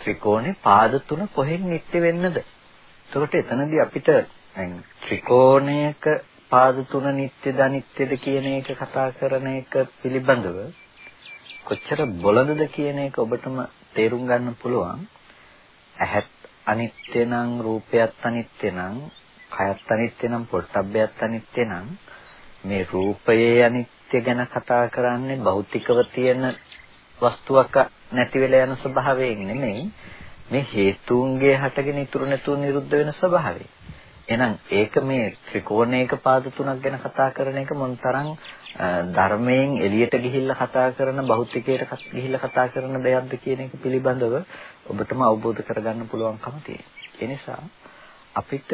ත්‍රිකෝණේ පාද තුන කොහෙන් නිට්ටය වෙන්නද? එතකොට එතනදී අපිට දැන් ත්‍රිකෝණයක පාද තුන නිට්ටයද අනිත්‍යද කියන එක කතා කරන එක පිළිබඳව කොච්චර බොළඳද කියන එක ඔබටම තේරුම් ගන්න පුළුවන්. ඇහත් අනිත්‍ය නම් රූපයත් අනිත්‍ය නම් කයත් අනිත්‍ය නම් පොට්ටබ්බයත් අනිත්‍ය නම් මේ රූපයේ අනිත්‍ය ගැන කතා කරන්නේ භෞතිකව තියෙන වස්තුවක් නැති වෙලා යන ස්වභාවයෙන් නෙමෙයි මේ හේතුන්ගේ හටගෙන ඉතුරු නැතුව නිරුද්ධ වෙන ස්වභාවය. එහෙනම් ඒක මේ ත්‍රිකෝණයක පාද තුනක් ගැන කතා කරන එක මොනතරම් ධර්මයෙන් එළියට ගිහිල්ලා කතා කරන භෞතිකයට ගිහිල්ලා කතා කරන දෙයක්ද කියන එක පිළිබඳව ඔබටම අවබෝධ කරගන්න පුළුවන්කම තියෙනවා. ඒ නිසා අපිට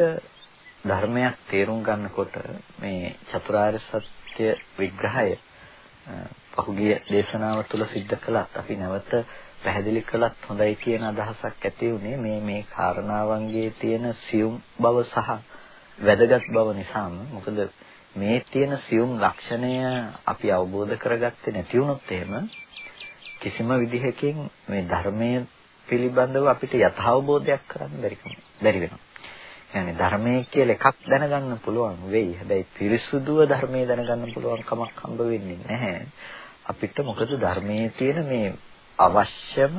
ධර්මයක් තේරුම් ගන්නකොට මේ චතුරාර්ය සත්‍ය විග්‍රහය පහුගිය දේශනාව තුළ සිද්ධ කළත් අපි නැවත පැහැදිලි කළත් හොඳයි කියන අදහසක් ඇති උනේ මේ මේ කාරණාවන්ගේ තියෙන සියුම් බව සහ වැදගත් බව නිසාම මොකද මේ තියෙන සියුම් ලක්ෂණය අපි අවබෝධ කරගත්තේ නැති වුණොත් එහෙම කිසිම විදිහකින් මේ ධර්මයේ පිළිබඳව අපිට යථාබෝධයක් කරන්න බැරි වෙනවා. يعني ධර්මයේ කියලා එකක් දැනගන්න පුළුවන් වෙයි. හැබැයි පිරිසුදුව ධර්මයේ දැනගන්න පුළුවන් කමක් හම්බ වෙන්නේ නැහැ. අපිට මොකද ධර්මයේ තියෙන මේ අවශ්‍යම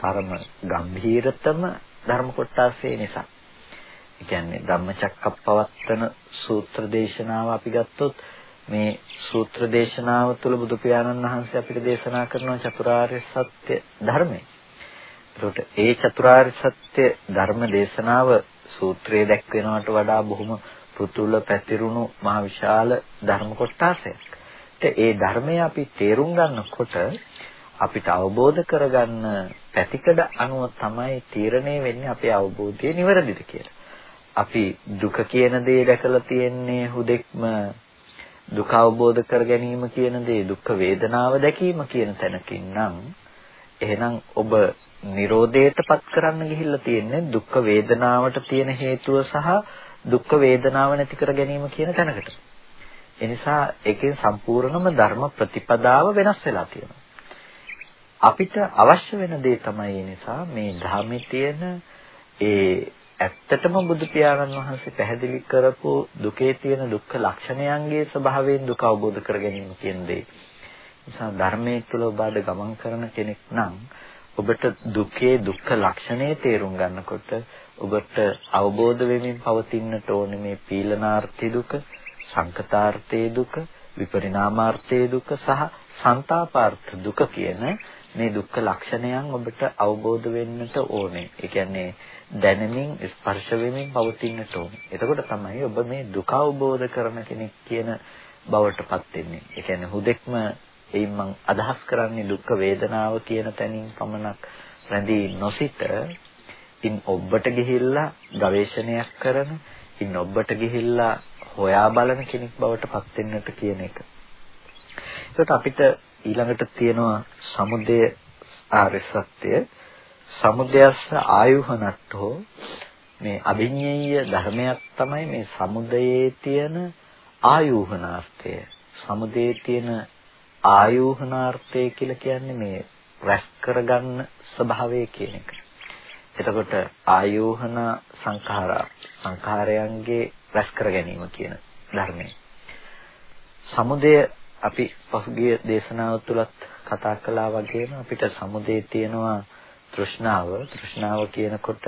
පරම ගම්භීරතම ධර්ම කොටසේ නිසා. ඒ කියන්නේ ධම්මචක්කප්පවත්තන සූත්‍ර දේශනාව අපි ගත්තොත් මේ සූත්‍ර දේශනාව තුළ බුදු පියාණන් වහන්සේ අපිට දේශනා කරන චතුරාර්ය සත්‍ය ධර්මය. ඒකට ඒ චතුරාර්ය සත්‍ය ධර්ම දේශනාව සූත්‍රයේ දැක්වෙනවට වඩා බොහොම පෘතුල පැතිරුණු මහ විශාල ධර්ම කොටසක්. ඒ ධර්මය අපි තේරුම් ගන්නකොට අපිට අවබෝධ කරගන්න පැතිකඩ අනුව තමයි තීරණය වෙන්නේ අපේ අවබෝධය නිවැරදිද කියලා. අපි දුක කියන දේ දැකලා තියෙන්නේ හුදෙක්ම දුක අවබෝධ කර ගැනීම කියන දේ දුක් වේදනාව දැකීම කියන තැනකින් නම් එහෙනම් ඔබ නිරෝධයටපත් කරන්න ගිහිල්ලා තියෙන්නේ දුක් වේදනාවට තියෙන හේතුව සහ දුක් වේදනාව නැති කර ගැනීම කියන තැනකට. ඒ නිසා ඒකෙන් සම්පූර්ණම ධර්ම ප්‍රතිපදාව වෙනස් වෙලා තියෙනවා. අපිට අවශ්‍ය වෙන දේ තමයි නිසා මේ ධර්මයේ තියෙන ඒ ඇත්තටම බුදු පියාණන් වහන්සේ පැහැදිලි කරපු දුකේ තියෙන දුක්ඛ ලක්ෂණයන්ගේ ස්වභාවයෙන් දුක අවබෝධ කර ගැනීම කියන දේ. නිසා ධර්මයේ තුල ඔබ ගමන් කරන කෙනෙක් නම් ඔබට දුකේ දුක්ඛ ලක්ෂණය තේරුම් ගන්නකොට ඔබට අවබෝධ වෙමින් පවතින්නට ඕනේ මේ පීලනාර්ථී දුක, සංකතාර්ථයේ දුක, විපරිණාමාර්ථයේ දුක සහ සංతాපාර්ථ දුක කියන මේ දුක්ඛ ලක්ෂණයන් ඔබට අවබෝධ වෙන්නට ඕනේ. ඒ කියන්නේ දැනෙමින් ස්පර්ශ වෙමින් පවතින්නට ඕනේ. එතකොට තමයි ඔබ මේ දුක අවබෝධ කරන කෙනෙක් කියන බවටපත් වෙන්නේ. ඒ කියන්නේ හුදෙක්ම එයින් මම අදහස් කරන්නේ දුක් වේදනාව කියන තැනින් පමණක් රැඳී නොසිට ඉන් ඔබට ගිහිල්ලා ගවේෂණයක් කරන ඉන් ඔබට ගිහිල්ලා හොයා බලන කෙනෙක් බවට පත් වෙන්නට කියන එක. ඒකට අපිට ඊළඟට තියෙනවා සමුදය ආර්ය සත්‍ය සමුදයස්ස ආයුහනට්ඨෝ මේ අභිඤ්ඤේය ධර්මයක් තමයි මේ සමුදයේ තියෙන ආයුහනාර්ථය. සමුදයේ තියෙන ආයුහනාර්ථය කියලා කියන්නේ මේ රැස් කරගන්න ස්වභාවය කියන එක. එතකොට ආයෝහන සංඛාර සංඛාරයන්ගේ රැස් කර ගැනීම කියන ධර්මය. සමුදය අපි පසුගිය දේශනාව තුලත් කතා කළා වගේම අපිට සමුදේ තියෙනවා තෘෂ්ණාව. තෘෂ්ණාව කියනකොට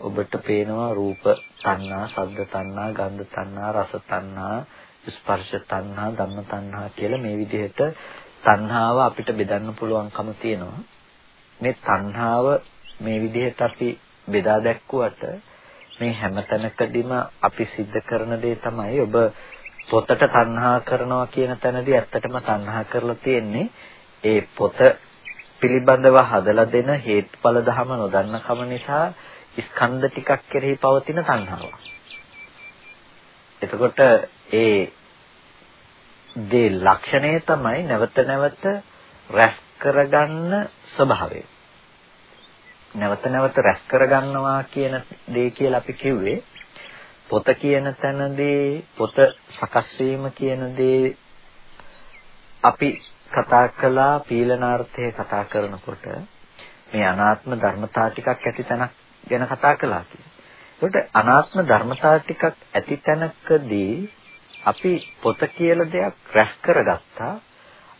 ඔබට පේනවා රූප තණ්හා, ශබ්ද තණ්හා, ගන්ධ තණ්හා, රස තණ්හා, ස්පර්ශ තණ්හා, ධම්ම තණ්හා කියලා මේ විදිහට තණ්හාව අපිට බෙදන්න පුළුවන්කම තියෙනවා. මේ තණ්හාව මේ විදිහට අපි බෙදා දැක්කුවට මේ හැම තැනකදීම අපි සිද්ධ කරන දේ තමයි ඔබ පොතට තණ්හා කරනවා කියන තැනදී ඇත්තටම තණ්හා කරලා තියෙන්නේ ඒ පොත පිළිබඳව හදලා දෙන හේතුඵල ධම නොදන්නකම නිසා ස්කන්ධ ටිකක් කෙරෙහි පවතින තණ්හාව. එතකොට ඒ දේ ලක්ෂණය තමයි නැවත නැවත රැස් කරගන්න ස්වභාවය. නැවත නැවත රැස් කරගන්නවා කියන දේ කියලා අපි කිව්වේ පොත කියන තැනදී පොත සකස් වීම කියන දේ අපි කතා කළා පීලනාර්ථය කතා කරනකොට මේ අනාත්ම ධර්මතා ටිකක් ඇති තැනක් ගැන කතා කළා කියන්නේ. ඒකට අනාත්ම ධර්මතා ටිකක් ඇති තැනකදී අපි පොත කියලා දෙයක් රැස් කරගත්තා.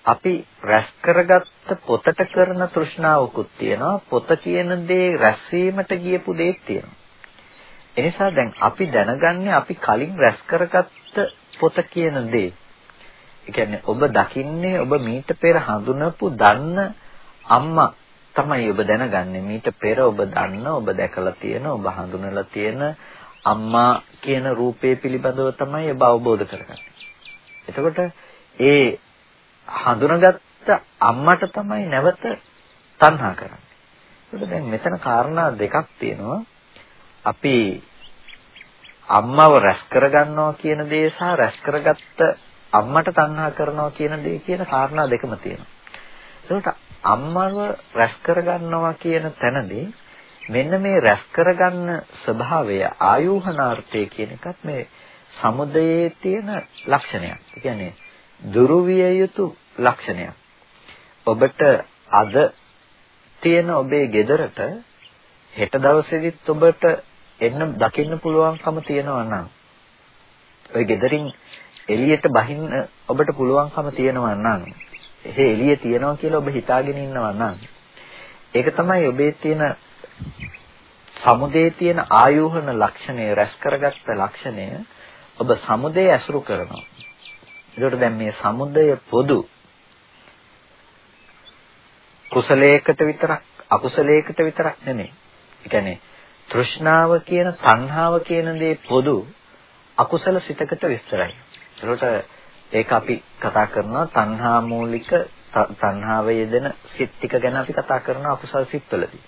අපි රැස් කරගත්ත පොතට කරන තෘෂ්ණාවකුත් තියෙනවා. පොත කියන දේ රැස්වීමට ගියපු දෙයක් තියෙනවා. එනිසා දැන් අපි දැනගන්නේ අපි කලින් රැස් කරගත්ත පොත කියන දේ. ඒ කියන්නේ ඔබ දකින්නේ ඔබ මීට පෙර හඳුනපු දන්න අම්මා තමයි ඔබ දැනගන්නේ මීට පෙර ඔබ දන්න ඔබ දැකලා තියෙන ඔබ හඳුනලා තියෙන අම්මා කියන රූපේ පිළිබඳව තමයි ඔබ අවබෝධ කරගන්නේ. එතකොට ඒ හඳුනාගත්ත අම්මට තමයි නැවත තණ්හා කරන්නේ. ඒකට දැන් මෙතන කාරණා දෙකක් තියෙනවා. අපි අම්මව රැස් කරගන්නවා කියන දේ සහ රැස් කරගත්ත අම්මට තණ්හා කරනවා කියන දේ කියන කාරණා දෙකම තියෙනවා. ඒකට අම්මව රැස් කරගන්නවා කියන තැනදී මෙන්න මේ රැස් කරගන්න ස්වභාවය ආයෝහනාර්ථය කියන එකත් මේ සමුදයේ තියෙන ලක්ෂණයක්. ඒ කියන්නේ දුරු විය යුතු ලක්ෂණයක්. ඔබට අද තියෙන ඔබේ ගෙදරට හෙට දවසේදීත් ඔබට එන්න දකින්න පුළුවන්කම තියෙනවා නම් ඔය ගෙදරින් එළියට බහින්න ඔබට පුළුවන්කම තියෙනවා නම් එහෙ එළියේ තියනවා කියලා ඔබ හිතාගෙන ඉන්නවා නම් ඒක තමයි ඔබේ තියෙන සමුදේ තියෙන ආයෝහන ලක්ෂණය රැස් කරගත්ත ලක්ෂණය ඔබ සමුදේ ඇසුරු කරනවා. ඒකට දැන් මේ සමුදය පොදු කුසලයකට විතරක් අකුසලයකට විතරක් නෙමෙයි. ඒ කියන්නේ තෘෂ්ණාව කියන තණ්හාව කියන දේ පොදු අකුසල සිතකට විස්තරයි. ඒකට ඒක අපි කතා කරනවා තණ්හා මූලික තණ්හාව යෙදෙන සිත් ටික ගැන අපි කතා කරනවා අකුසල සිත්වලදී.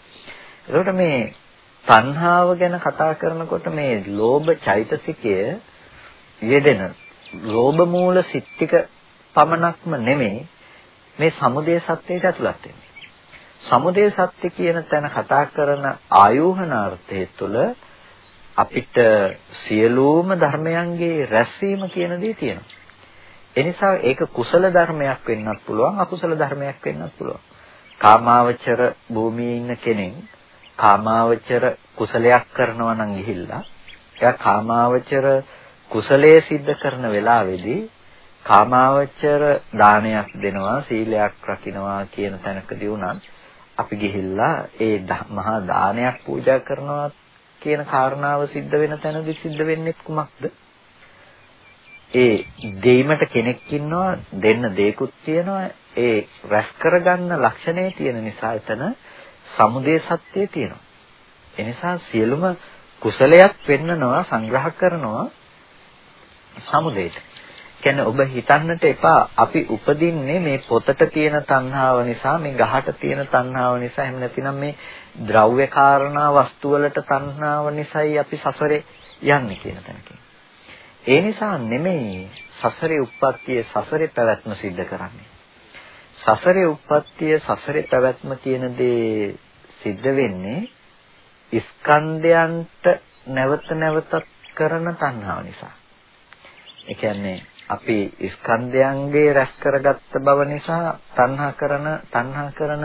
ඒකට මේ තණ්හාව ගැන කතා කරනකොට මේ ලෝභ චෛතසිකය යෙදෙන ලෝභ මූල සිත් ටික පමණක්ම නෙමෙයි මේ සමුදය සත්‍යයට ඇතුළත් වෙන්නේ. සමුදය සත්‍ය කියන තැන කතා කරන ආයෝහනාර්ථය තුළ අපිට සියලුම ධර්මයන්ගේ රැස්වීම කියන දේ තියෙනවා. එනිසා ඒක කුසල ධර්මයක් වෙන්නත් පුළුවන් අකුසල ධර්මයක් වෙන්නත් පුළුවන්. කාමාවචර භූමියේ ඉන්න කෙනෙක් කාමාවචර කුසලයක් කරනවා නම් ගිහිල්ලා එයා කාමාවචර කුසලයේ සිද්ධ කරන වෙලාවේදී කාමාවචර දානයක් දෙනවා සීලයක් රකින්නවා කියන තැනකදී උනත් අපි ගිහිල්ලා ඒ මහා දානයක් පූජා කරනවා කියන කාරණාව සිද්ධ වෙන තැනදී සිද්ධ වෙන්නේ කුමක්ද? ඒ දෙීමට කෙනෙක් ඉන්නවා දෙන්න දෙයක්ුත් තියෙනවා ඒ රැස් කරගන්න ලක්ෂණේ තියෙන නිසා එතන සමුදේ සත්‍යය තියෙනවා. එනිසා සියලුම කුසලයක් වෙන්නනවා සංග්‍රහ කරනවා සමුදේට. කියන්නේ ඔබ හිතන්නට එපා අපි උපදින්නේ මේ පොතට තියෙන තණ්හාව නිසා මේ ගහට තියෙන තණ්හාව නිසා එහෙම නැතිනම් මේ ද්‍රව්‍ය කාරණා වස්තු වලට තණ්හාව නිසායි අපි සසරේ යන්නේ කියන තැනකින්. ඒ නිසා නෙමෙයි සසරේ උප්පත්තිය සසරේ පැවැත්ම සිද්ධ කරන්නේ. සසරේ උප්පත්තිය සසරේ පැවැත්ම කියන දේ සිද්ධ වෙන්නේ ස්කන්ධයන්ට නැවත නැවතත් කරන තණ්හාව නිසා. ඒ කියන්නේ අපි ස්කන්ධයන්ගේ රැස් කරගත්ත බව නිසා තණ්හා කරන තණ්හා කරන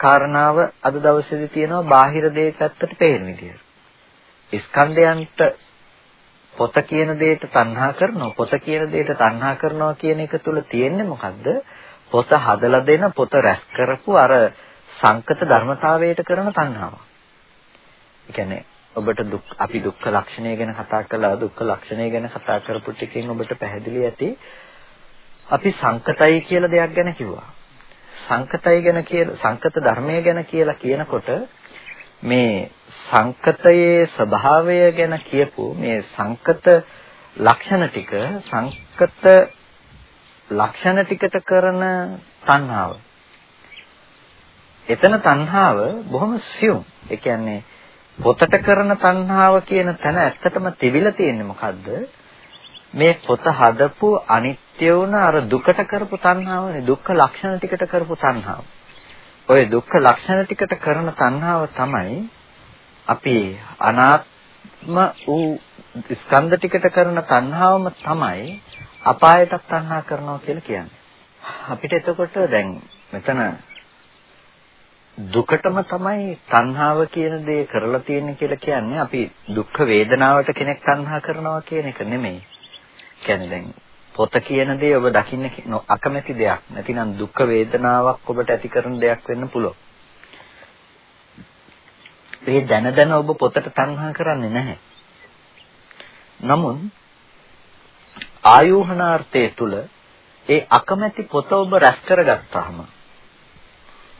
කාරණාව අද දවසේදී තියෙනවා බාහිර දේ පැත්තට පේන විදියට. ස්කන්ධයන්ට පොත කියන දෙයට තණ්හා කරනවා පොත කියන දෙයට තණ්හා කරනවා කියන එක තුල තියෙන්නේ මොකද්ද? පොත හදලා දෙන පොත රැස් කරපු අර සංකත ධර්මතාවයට කරන තණ්හාව. ඒ කියන්නේ ඔබට දුක් අපි දුක්ඛ ලක්ෂණය ගැන කතා කළා දුක්ඛ ලක්ෂණය ගැන කතා කරපු ටිකෙන් ඔබට පැහැදිලි ඇති අපි සංකතයි කියලා දෙයක් ගැන කිව්වා. සංකතයි ගැන කියලා සංකත ධර්මය ගැන කියලා කියනකොට මේ සංකතයේ ස්වභාවය ගැන කියපු මේ සංකත ලක්ෂණ ටික සංකත ලක්ෂණ ටිකට කරන තණ්හාව. එතන තණ්හාව බොහොම සියුම්. ඒ කියන්නේ පොතට කරන තණ්හාව කියන තැන ඇත්තටම තිබිලා තියෙන්නේ මොකද්ද? මේ පොත හදපු අනිත්‍ය වුණ අර දුකට කරපු තණ්හාවනේ දුක්ඛ ලක්ෂණ ටිකට කරපු තණ්හාව. ওই දුක්ඛ ලක්ෂණ ටිකට කරන තණ්හාව තමයි අපි අනාත්ම වූ ස්කන්ධ ටිකට කරන තණ්හාවම තමයි අපායට තණ්හා කරනවා කියලා කියන්නේ. අපිට එතකොට දැන් මෙතන දුකටම තමයි තණ්හාව කියන දේ කරලා තියෙන්නේ කියලා කියන්නේ අපි දුක් වේදනාවට කෙනෙක් තණ්හා කරනවා කියන එක නෙමෙයි. කියන්නේ දැන් පොත කියන දේ ඔබ දකින්න අකමැති දෙයක්. නැතිනම් දුක් වේදනාවක් ඔබට ඇති කරන දෙයක් වෙන්න පුළුවන්. ඒ දැන දැන ඔබ පොතට තණ්හා කරන්නේ නැහැ. නමුත් ආයෝහනාර්ථය තුල ඒ අකමැති පොත ඔබ රැස් කරගත්තාම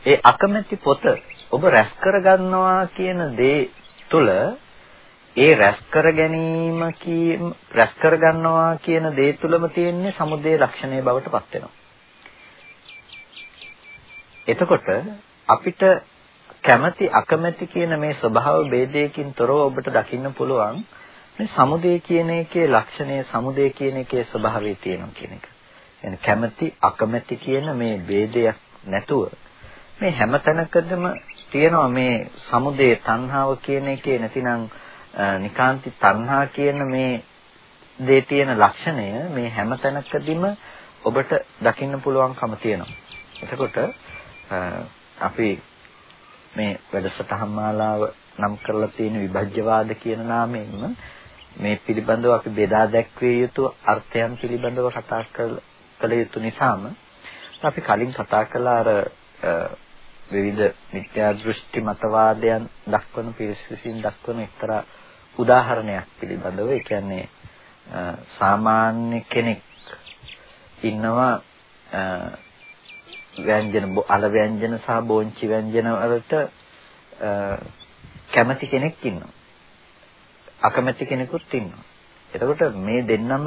ඒ අකමැති පොත ඔබ රැස් කරගන්නවා කියන දේ තුළ ඒ රැස් කර ගැනීම කීම රැස් කර ගන්නවා කියන දේ තුළම තියෙන්නේ සමුදේ ලක්ෂණය බවට පත් වෙනවා. එතකොට අපිට කැමැති අකමැති කියන මේ ස්වභාව ભેදයකින් තොරව ඔබට දකින්න පුළුවන් මේ සමුදේ කියන එකේ ලක්ෂණය සමුදේ කියන එකේ ස්වභාවය තියෙනවා කියන එක. يعني කැමැති අකමැති කියන මේ ભેදයක් නැතුව මේ හැම තැනකදම තියෙනවා මේ සමුදේ තණ්හාව කියන එකේ නැතිනම් නිකාන්ති තණ්හා කියන මේ දේ තියෙන ලක්ෂණය මේ හැම තැනකදීම ඔබට දකින්න පුළුවන්කම තියෙනවා. එතකොට අපි මේ වැඩසටහන් මාලාව නම් කරලා තියෙන විභජ්‍යවාද කියන නාමයෙන්ම මේ පිළිබඳව අපි බෙදා දැක්විය යුතු අර්ථයන් පිළිබඳව කතා කළ යුතු නිසාම අපි කලින් කතා කළ අර විවිධ මිත්‍යා දෘෂ්ටි මතවාදයන් දක්වන පිරිස විසින් දක්වන එක්තරා උදාහරණයක් පිළිබඳව. ඒ කියන්නේ සාමාන්‍ය කෙනෙක් ඉන්නවා ව්‍යංජන අල ව්‍යංජන සහ බෝංචි ව්‍යංජන වලට කැමති කෙනෙක් ඉන්නවා. අකමැති කෙනෙකුත් ඉන්නවා. එතකොට මේ දෙන්නම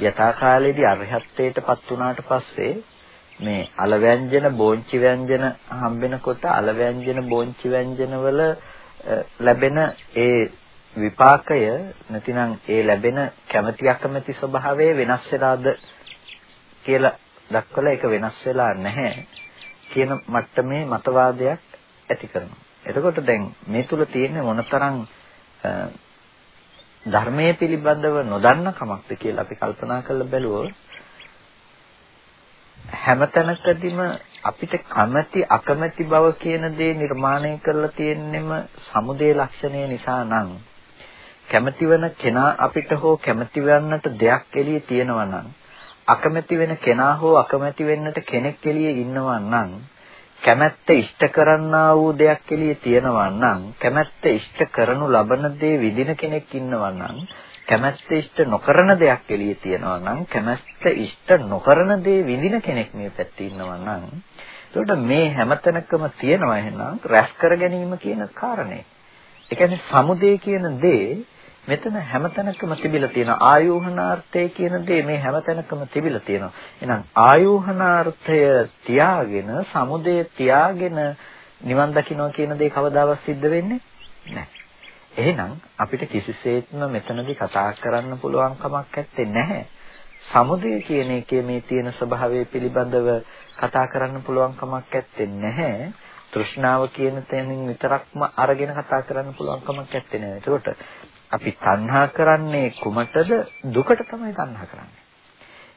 යථා කාලයේදී අරහත්ත්වයටපත් වුණාට පස්සේ මේ අල ව්‍යංජන බෝංචි ව්‍යංජන හම්බෙනකොට අල ව්‍යංජන බෝංචි ව්‍යංජන වල ලැබෙන ඒ විපාකය නැතිනම් ඒ ලැබෙන කැමැති අකමැති ස්වභාවය වෙනස් වෙලාද කියලා දක්වලා ඒක වෙනස් වෙලා නැහැ කියන මට්ටමේ මතවාදයක් ඇති කරනවා. එතකොට දැන් මේ තුල තියෙන මොනතරම් ධර්මයේ පිළිබඳව නොදන්න කමක්ද කියලා අපි කල්පනා කරලා බැලුවොත් හැමතැනකදීම අපිට කැමැති අකමැති බව කියන දේ නිර්මාණය කරලා තියෙන්නෙම සමුදේ ලක්ෂණය නිසා නම්. කැමැති වෙන කෙනා අපිට හෝ කැමැති වෙන්නට දෙයක් එළියේ තියෙනවා නම් අකමැති වෙන කෙනා හෝ අකමැති වෙන්නට කෙනෙක් එළියේ ඉන්නවා නම් කැමැත්ත ඉෂ්ට කරන්නා වූ දෙයක් එළියේ තියෙනවා නම් කැමැත්ත ඉෂ්ට කරනු ලබන දේ විඳින කෙනෙක් ඉන්නවා නම් කැමැත්ත ඉෂ්ට නොකරන දෙයක් එළියේ තියෙනවා නම් කැමැත්ත ඉෂ්ට නොකරන දේ විඳින කෙනෙක් මේ පැත්තේ ඉන්නවා නම් එතකොට මේ හැමතැනකම තියෙනවා එහෙනම් රැස් කර ගැනීම කියන කාරණේ. ඒ කියන්නේ සමුදේ කියන දේ මෙතන හැමතැනකම තිබිලා තියෙන ආයෝහනාර්ථය කියන දේ මේ හැමතැනකම තිබිලා තියෙනවා. එහෙනම් ආයෝහනාර්ථය තියාගෙන සමුදය තියාගෙන නිවන් දකින්නවා කියන දේ කවදාවත් සිද්ධ වෙන්නේ නැහැ. එහෙනම් අපිට කිසිසේත්ම මෙතනදී කතා කරන්න පුළුවන් කමක් නැහැ. සමුදය කියන එකේ මේ තියෙන ස්වභාවය පිළිබඳව කතා කරන්න පුළුවන් කමක් නැහැ. තෘෂ්ණාව කියන තැනින් විතරක්ම අරගෙන කතා කරන්න පුළුවන් කමක් නැහැ. ඒකට අපි තණ්හා කරන්නේ කුමටද? දුකට තමයි තණ්හා කරන්නේ.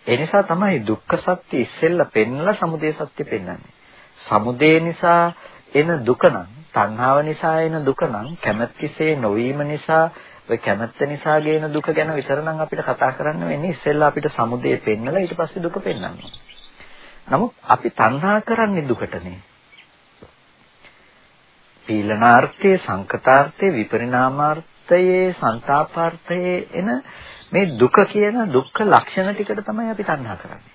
ඒ නිසා තමයි දුක්ඛ සත්‍ය ඉස්සෙල්ලා පෙන්ලා සමුදය සත්‍ය පෙන්වන්නේ. සමුදය නිසා එන දුක නම් තණ්හාව නිසා එන දුක නම් කැමැතිසේ නොවීම නිසා ඔය කැමැත්ත නිසා ගේන දුක ගැන විතරනම් අපිට කතා කරන්න වෙන්නේ ඉස්සෙල්ලා අපිට සමුදය පෙන්නලා ඊට පස්සේ දුක පෙන්වන්න. නමුත් අපි තණ්හා කරන්නේ දුකටනේ. පීලනාර්ථයේ සංකතාර්ථයේ විපරිණාමාර්ථයේ සංతాපාර්ථයේ එන මේ දුක කියන දුක්ඛ ලක්ෂණ ටිකට තමයි අපි තණ්හා කරන්නේ.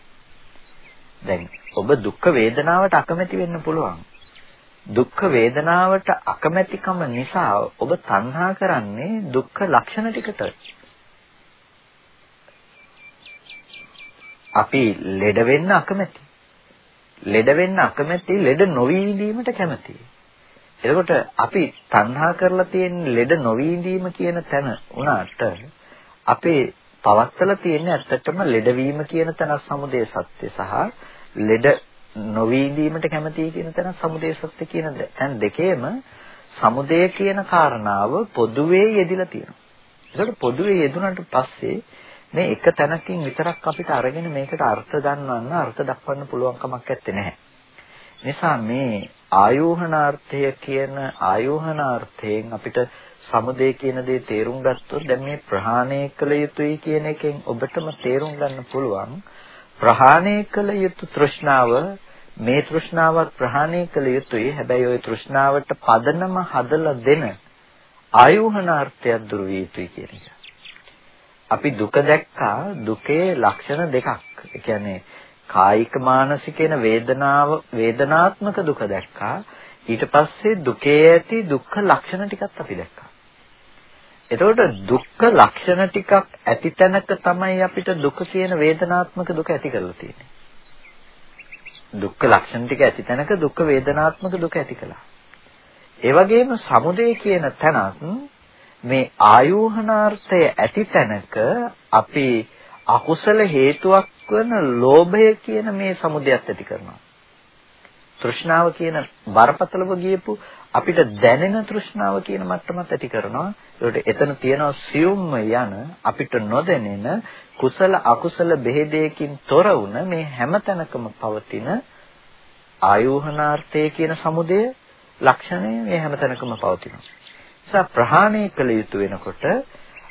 දැන් ඔබ දුක්ඛ වේදනාවට අකමැති වෙන්න පුළුවන්. දුක්ඛ වේදනාවට අකමැතිකම නිසා ඔබ තණ්හා කරන්නේ දුක්ඛ ලක්ෂණ ටිකට. අපි ලෙඩ වෙන්න අකමැති. ලෙඩ වෙන්න අකමැති ලෙඩ නොවි ඉඳීමට කැමති. එතකොට අපි තණ්හා කරලා තියෙන ලෙඩ නොවි ඉඳීම කියන තැන උනාට අපේ පවත්තලා තියෙන්නේ ඇත්තටම ලෙඩවීම කියන තැන සමුදේ සත්‍ය සහ ලෙඩ නොවීදීමට කැමතියි කියන තැන සමුදය සත්‍ය කියන තැන් දෙකේම සමුදය කියන කාරණාව පොදුවේ යෙදිලා තියෙනවා. ඒකට පොදුවේ යෙදුනට පස්සේ මේ එක තැනකින් විතරක් අපිට අරගෙන මේකට අර්ථ ගන්නවන්න අර්ථ දක්වන්න පුළුවන් කමක් නැත්තේ. නිසා මේ ආයෝහනාර්ථය කියන ආයෝහනාර්ථයෙන් අපිට සමුදය කියන දේ තේරුම් ගත්තොත් දැන් මේ ප්‍රහාණය කළ යුතුයි කියන එකෙන් ඔබටම තේරුම් ගන්න පුළුවන් ප්‍රහාණය කළ යුතු තෘෂ්ණාව මේ තෘෂ්ණාවත් ප්‍රහාණය කළ යුතුයි. හැබැයි ওই තෘෂ්ණාවට පදනම හදලා දෙන ආයෝහනාර්ථයක් දුරු විය යුතුයි කියන එක. අපි දුක දැක්කා දුකේ ලක්ෂණ දෙකක්. ඒ කියන්නේ කායික මානසික වෙන වේදනාව වේදනාත්මක දුක දැක්කා. ඊට පස්සේ දුකේ ඇති දුක්ඛ ලක්ෂණ ටිකත් අපි දැක්කා. එතකොට දුක්ඛ ලක්ෂණ ටිකක් ඇති තැනක තමයි අපිට දුක කියන වේදනාත්මක දුක ඇති කරලා තියෙන්නේ. දුක්ඛ ලක්ෂණ ටික ඇති තැනක දුක්ඛ වේදනාත්මක දුක ඇති කළා. ඒ වගේම සමුදය කියන තැනත් මේ ආයෝහනාර්ථය ඇති තැනක අපි අකුසල හේතුවක් වන ලෝභය කියන මේ සමුදයත් ඇති කරනවා. තෘෂ්ණාව කියන බරපතලව ගියපු අපිට දැනෙන තෘෂ්ණාව කියන මට්ටමත් ඇති කරනවා. ඒකට එතන තියෙනවා සියුම්ම යන අපිට නොදැනෙන කුසල අකුසල බෙහෙදයකින් තොර වුණ මේ හැමතැනකම පවතින ආයෝහනාර්ථය කියන සමුදය ලක්ෂණය මේ හැමතැනකම පවතිනවා. නිසා ප්‍රහාණය කළ යුතු වෙනකොට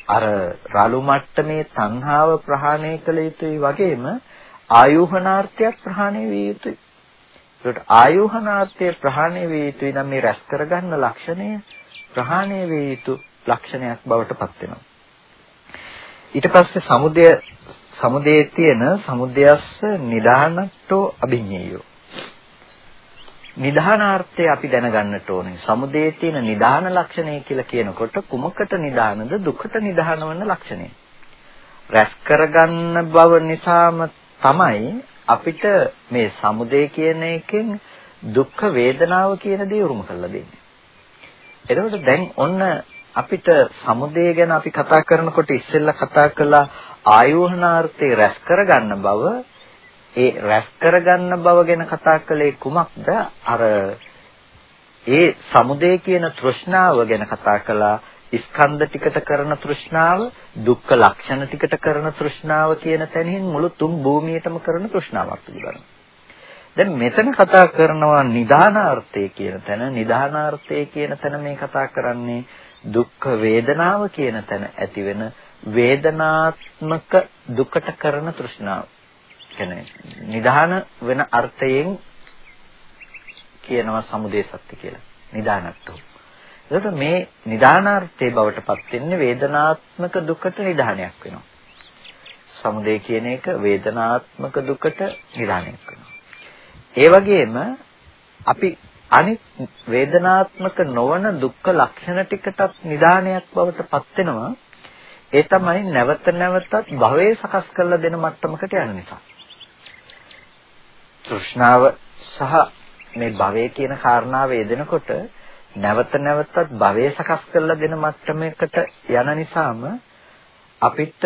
අර රළු මට්ටමේ තණ්හාව ප්‍රහාණය කළ යුතුයි වගේම ආයෝහනාර්ථයක් ප්‍රහාණය විය යුතුයි. ඒකට ආයෝහනාර්ථය ප්‍රහාණය වේ යුතුයි නම් මේ රැස් කරගන්න ලක්ෂණය ප්‍රහාණය වේ යුතු ලක්ෂණයක් බවට පත් වෙනවා. ඊට පස්සේ සමුදය සමුදයේ තියෙන සමුදයස්ස නිදානට්ටෝ අභිඤ්ඤයෝ. නිදානාර්ථය අපි දැනගන්නට ඕනේ. සමුදයේ තියෙන නිදාන ලක්ෂණය කියලා කියනකොට කුමකට නිදානද දුකට නිදාන වන ලක්ෂණය. රැස් කරගන්න බව නිසාම තමයි අපිට මේ සමුදය කියන එකෙන් දුක්ඛ වේදනාව කියන දේ උරුම කරලා දෙන්නේ. එතකොට දැන් ඔන්න අපිට සමුදය ගැන අපි කතා කරනකොට ඉස්සෙල්ලා කතා කළා ආයෝහනාර්ථේ රැස් කරගන්න බව. ඒ රැස් කරගන්න බව ගැන කතා කළේ කුමක්ද? අර ඒ සමුදය කියන තෘෂ්ණාව ගැන කතා කළා. ස්කන්ධ ටිකට කරන තෘෂ්ණාව දුක්ඛ ලක්ෂණ ටිකට කරන තෘෂ්ණාව කියන තැනින් මුළු තුන් භූමියටම කරන තෘෂ්ණාවක් පිළිබඳව. දැන් මෙතන කතා කරනවා නිදානාර්ථය කියන තැන. නිදානාර්ථය කියන තැන මේ කතා කරන්නේ දුක්ඛ වේදනාව කියන තැන ඇතිවෙන වේදනාත්මක දුකට කරන තෘෂ්ණාව. කියන්නේ නිදාන වෙන අර්ථයෙන් කියනවා සමුදේ සත්‍ය කියලා. නිදානත්ව. එතකොට මේ නිදානාර්ථයේ බවට පත් වෙන්නේ වේදනාත්මක දුකට නිදානයක් වෙනවා. සමුදය කියන එක වේදනාත්මක දුකට නිදානයක් වෙනවා. ඒ වගේම අපි අනිත් වේදනාත්මක නොවන දුක්ඛ ලක්ෂණ ටිකටත් නිදානයක් බවට පත් වෙනවා. ඒ තමයි නැවත නැවතත් භවයේ සකස් කරලා දෙන මට්ටමකට යන නිසා. තෘෂ්ණාව සහ මේ භවය කියන කාරණාව යෙදෙනකොට නැවත නැවතත් භවයේ සකස් කරලා දෙන මට්ටමකට යන නිසාම අපිට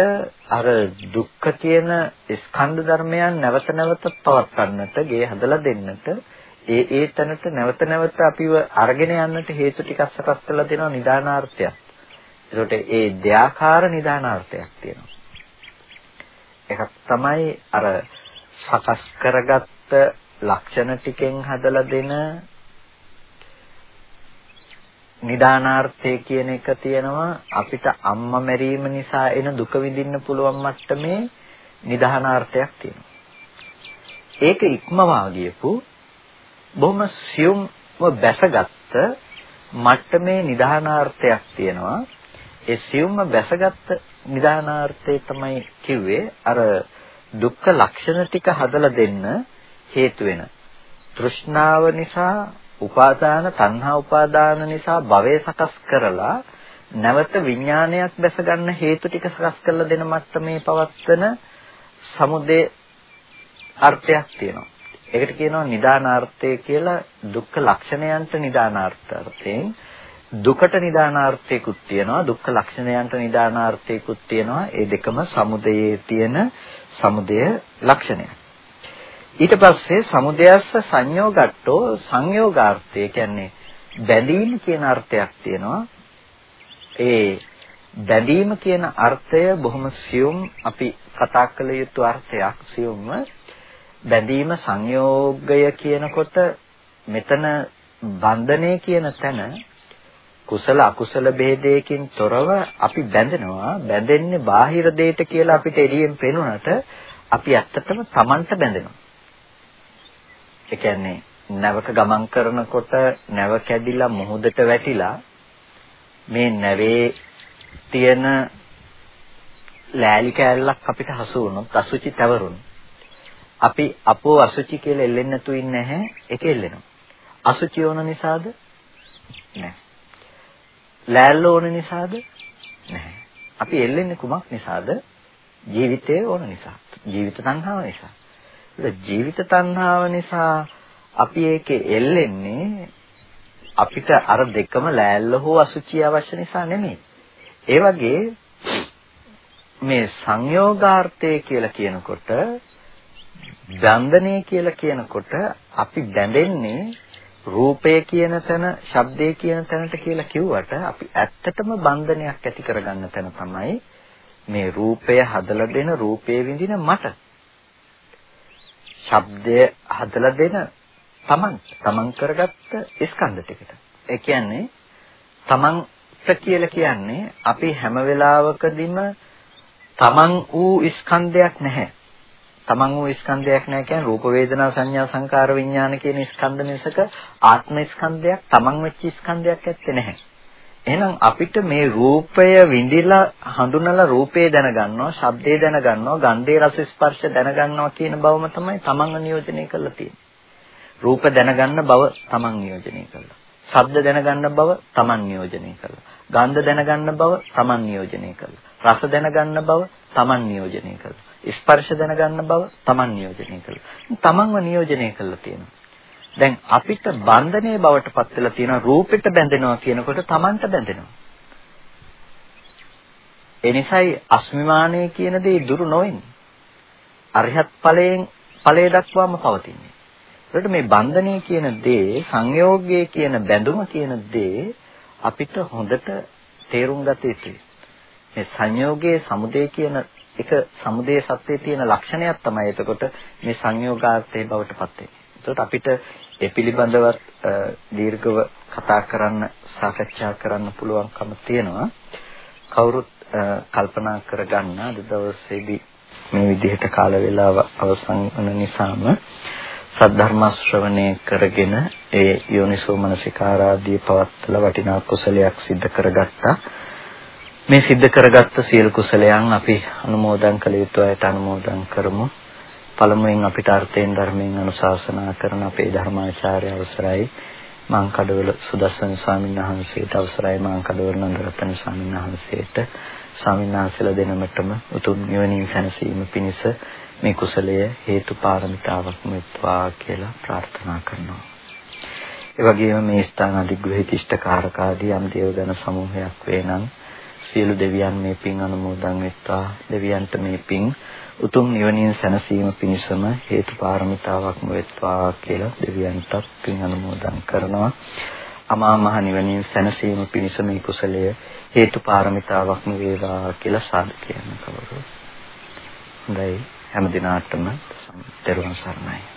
අර දුක්ඛ කියන ස්කන්ධ ධර්මයන් නැවත නැවත පවත්වන්නට ගේ හදලා දෙන්නට ඒ ඒ තැනට නැවත නැවත අපිව අරගෙන යන්නට හේතු ටිකක් සකස් කරලා දෙනවා නිදානාර්ථයක්. ඒකට ඒ දෙයාකාර නිදානාර්ථයක් තියෙනවා. එකක් තමයි අර සකස් කරගත්ත ලක්ෂණ ටිකෙන් හදලා දෙන නිදානාර්ථය කියන එක තියෙනවා අපිට අම්මා මැරීම නිසා එන දුක විඳින්න පුළුවන් මට්ටමේ නිදානාර්ථයක් තියෙනවා. ඒක ඉක්මවා ගියපු බොහොම සියුම්ව බැසගත්ත මට්ටමේ නිදානාර්ථයක් තියෙනවා. ඒ සියුම්ව බැසගත්ත නිදානාර්ථය තමයි කිව්වේ අර දුක්ඛ ලක්ෂණ ටික හදලා දෙන්න හේතු වෙන. තෘෂ්ණාව නිසා උපාදාන තණ්හා උපාදාන නිසා භවය සකස් කරලා නැවත විඥානයක් දැස ගන්න හේතු ටික සකස් කරලා දෙන මට්ටමේ පවත්වන සමුදේ අර්ථයක් තියෙනවා. ඒකට කියනවා නිදානාර්ථය කියලා දුක්ඛ ලක්ෂණයන්ට නිදානාර්ථයෙන් දුකට නිදානාර්ථයකුත් තියෙනවා දුක්ඛ ලක්ෂණයන්ට නිදානාර්ථයකුත් තියෙනවා ඒ දෙකම සමුදයේ තියෙන සමුදය ලක්ෂණයක්. ඊට පස්සේ සමුදයස්ස සංයෝගට්ටෝ සංයෝගාර්ථය කියන්නේ බැඳීම කියන අර්ථයක් තියෙනවා. ඒ බැඳීම කියන අර්ථය බොහොම සියුම් අපි කතා කළ යුතු අර්ථයක් සියුම්ම බැඳීම සංයෝගය කියනකොට මෙතන බන්ධනය කියන තැන කුසල අකුසල ભેදයකින් තොරව අපි බැඳෙනවා. බැඳෙන්නේ බාහිර දෙයට කියලා අපිට එළියෙන් පෙනුනට අපි ඇත්තටම Tamanට බැඳෙනවා. ඒ කියන්නේ නැවක ගමන් කරනකොට නැව කැඩිලා මුහුදට වැටිලා මේ නැවේ තියෙන ලෑලි කෑල්ලක් අපිට හසු වුණොත් අසුචි තවරුණු අපි අපෝ අසුචි කියලා එල්ලෙන්නේ නැතු ඉන්නේ නැහැ ඒක එල්ලෙනවා. අසුචි ඕන නිසාද? නැහැ. ලෑල්ල ඕන නිසාද? නැහැ. අපි එල්ලෙන්නේ කුමක් නිසාද? ජීවිතය ඕන නිසා. ජීවිත තණ්හාව නිසා. ජීවිත තණ්හාව නිසා අපි ඒකේ එල්ලෙන්නේ අපිට අර දෙකම ලෑල්ල හෝ අසුචිය අවශ්‍ය නිසා නෙමෙයි. ඒ වගේ මේ සංයෝගාර්ථය කියලා කියනකොට බන්ධනය කියලා කියනකොට අපි බැඳෙන්නේ රූපය කියන තැන, ශබ්දය කියන තැනට කියලා කිව්වට අපි ඇත්තටම බන්ධනයක් ඇති කරගන්න තැන තමයි මේ රූපය හදලා දෙන රූපේ විඳින මට. ශබ්දය හදලා දෙන තමන් තමන් කරගත්ත ස්කන්ධ ටිකට. ඒ කියන්නේ තමන්ට කියලා කියන්නේ අපි හැම වෙලාවකදීම තමන් වූ ස්කන්ධයක් නැහැ. තමන් වූ ස්කන්ධයක් නැහැ කියන්නේ රූප වේදනා සංඥා සංකාර විඥාන කියන ස්කන්ධ මිසක ආත්ම ස්කන්ධයක් තමන් වෙච්ච ස්කන්ධයක් ඇත්තේ නැහැ. එහෙනම් අපිට මේ රූපය විඳිලා හඳුනලා රූපේ දැනගන්නවා, ශබ්දේ දැනගන්නවා, ගන්ධේ රස ස්පර්ශ දැනගන්නවා කියන බවම තමයි තමන්ව නියෝජනය කරලා තියෙන්නේ. රූප දැනගන්න බව තමන් නියෝජනය කළා. ශබ්ද දැනගන්න බව තමන් නියෝජනය කළා. ගන්ධ දැනගන්න බව තමන් නියෝජනය කළා. රස දැනගන්න බව තමන් නියෝජනය කළා. ස්පර්ශ දැනගන්න බව තමන් නියෝජනය කළා. තමන්ව නියෝජනය කළා තියෙනවා. දැන් අපිට බන්ධනයේ බවට පත් වෙලා තියෙන රූපෙට බැඳෙනවා කියනකොට Tamanට බැඳෙනවා. ඒ නිසායි අස්මිමානය කියන දේ දුරු නොවෙන්නේ. අරිහත් ඵලයෙන් ඵලයේ දක්වාම පවතින්නේ. ඒකට මේ බන්ධනය කියන දේ සංයෝගයේ කියන බැඳුම කියන දේ අපිට හොඳට තේරුම් ගත යුතුයි. මේ සංයෝගයේ සමුදේ කියන එක සමුදේ සත්‍යයේ තියෙන ලක්ෂණයක් තමයි එතකොට මේ සංයෝගාර්ථයේ බවට පත් වෙන්නේ. එතකොට අපිට ඒ පිළිබඳව දීර්ඝව කතා කරන්න සාකච්ඡා කරන්න පුළුවන්කම තියෙනවා. කවුරුත් කල්පනා කරගන්න අද දවසේදී මේ විදිහට කාල වේලාව අවසන් වන නිසාම සද්ධර්ම ශ්‍රවණය කරගෙන ඒ යෝනිසෝ මනසිකාරාදී පවත්තල වටිනා කුසලයක් සිද්ධ කරගත්තා. මේ සිද්ධ කරගත්ත සියලු කුසලයන් අපි අනුමෝදන් කළ යුතු අයට අනුමෝදන් කරමු. පළමුවෙන් අපිට අර්ථයෙන් ධර්මයෙන් අනුශාසනා කරන අපේ ධර්මාචාර්ය අවසරයි මාංකඩවල සුදස්සන ස්වාමීන් වහන්සේට අවසරයි මාංකඩවල නන්දරත්න ස්වාමීන් වහන්සේට ස්වාමින්වහන්සේලා දෙනමටම උතුම් නිවනින් සැනසීම පිණිස මේ කුසලය හේතු පාරමිතාවක් වෙත්වා කියලා ප්‍රාර්ථනා කරනවා. ඒ වගේම මේ ස්ථාන අධිග්‍රහිත ඉෂ්ඨකාරකාදී යම් දේවදන සමූහයක් වේ නම් සියලු දෙවියන් මේ පින් අනුමෝදන් වෙත්වා. දෙවියන්ට මේ පින් උතුම් නිවනින් සැනසීම පිණිසම හේතු පාරමිතාවක්ම වෙත්වා කියලා දෙවියන්ට පින් අනුමෝදන් කරනවා. අමා මහ නිවනින් සැනසීම පිණිස මේ කුසලය හේතු පාරමිතාවක්ම වේවා කියලා සාදු කියන කවුරු හොඳයි. හැම දිනාටම දරුවන් සරණයි.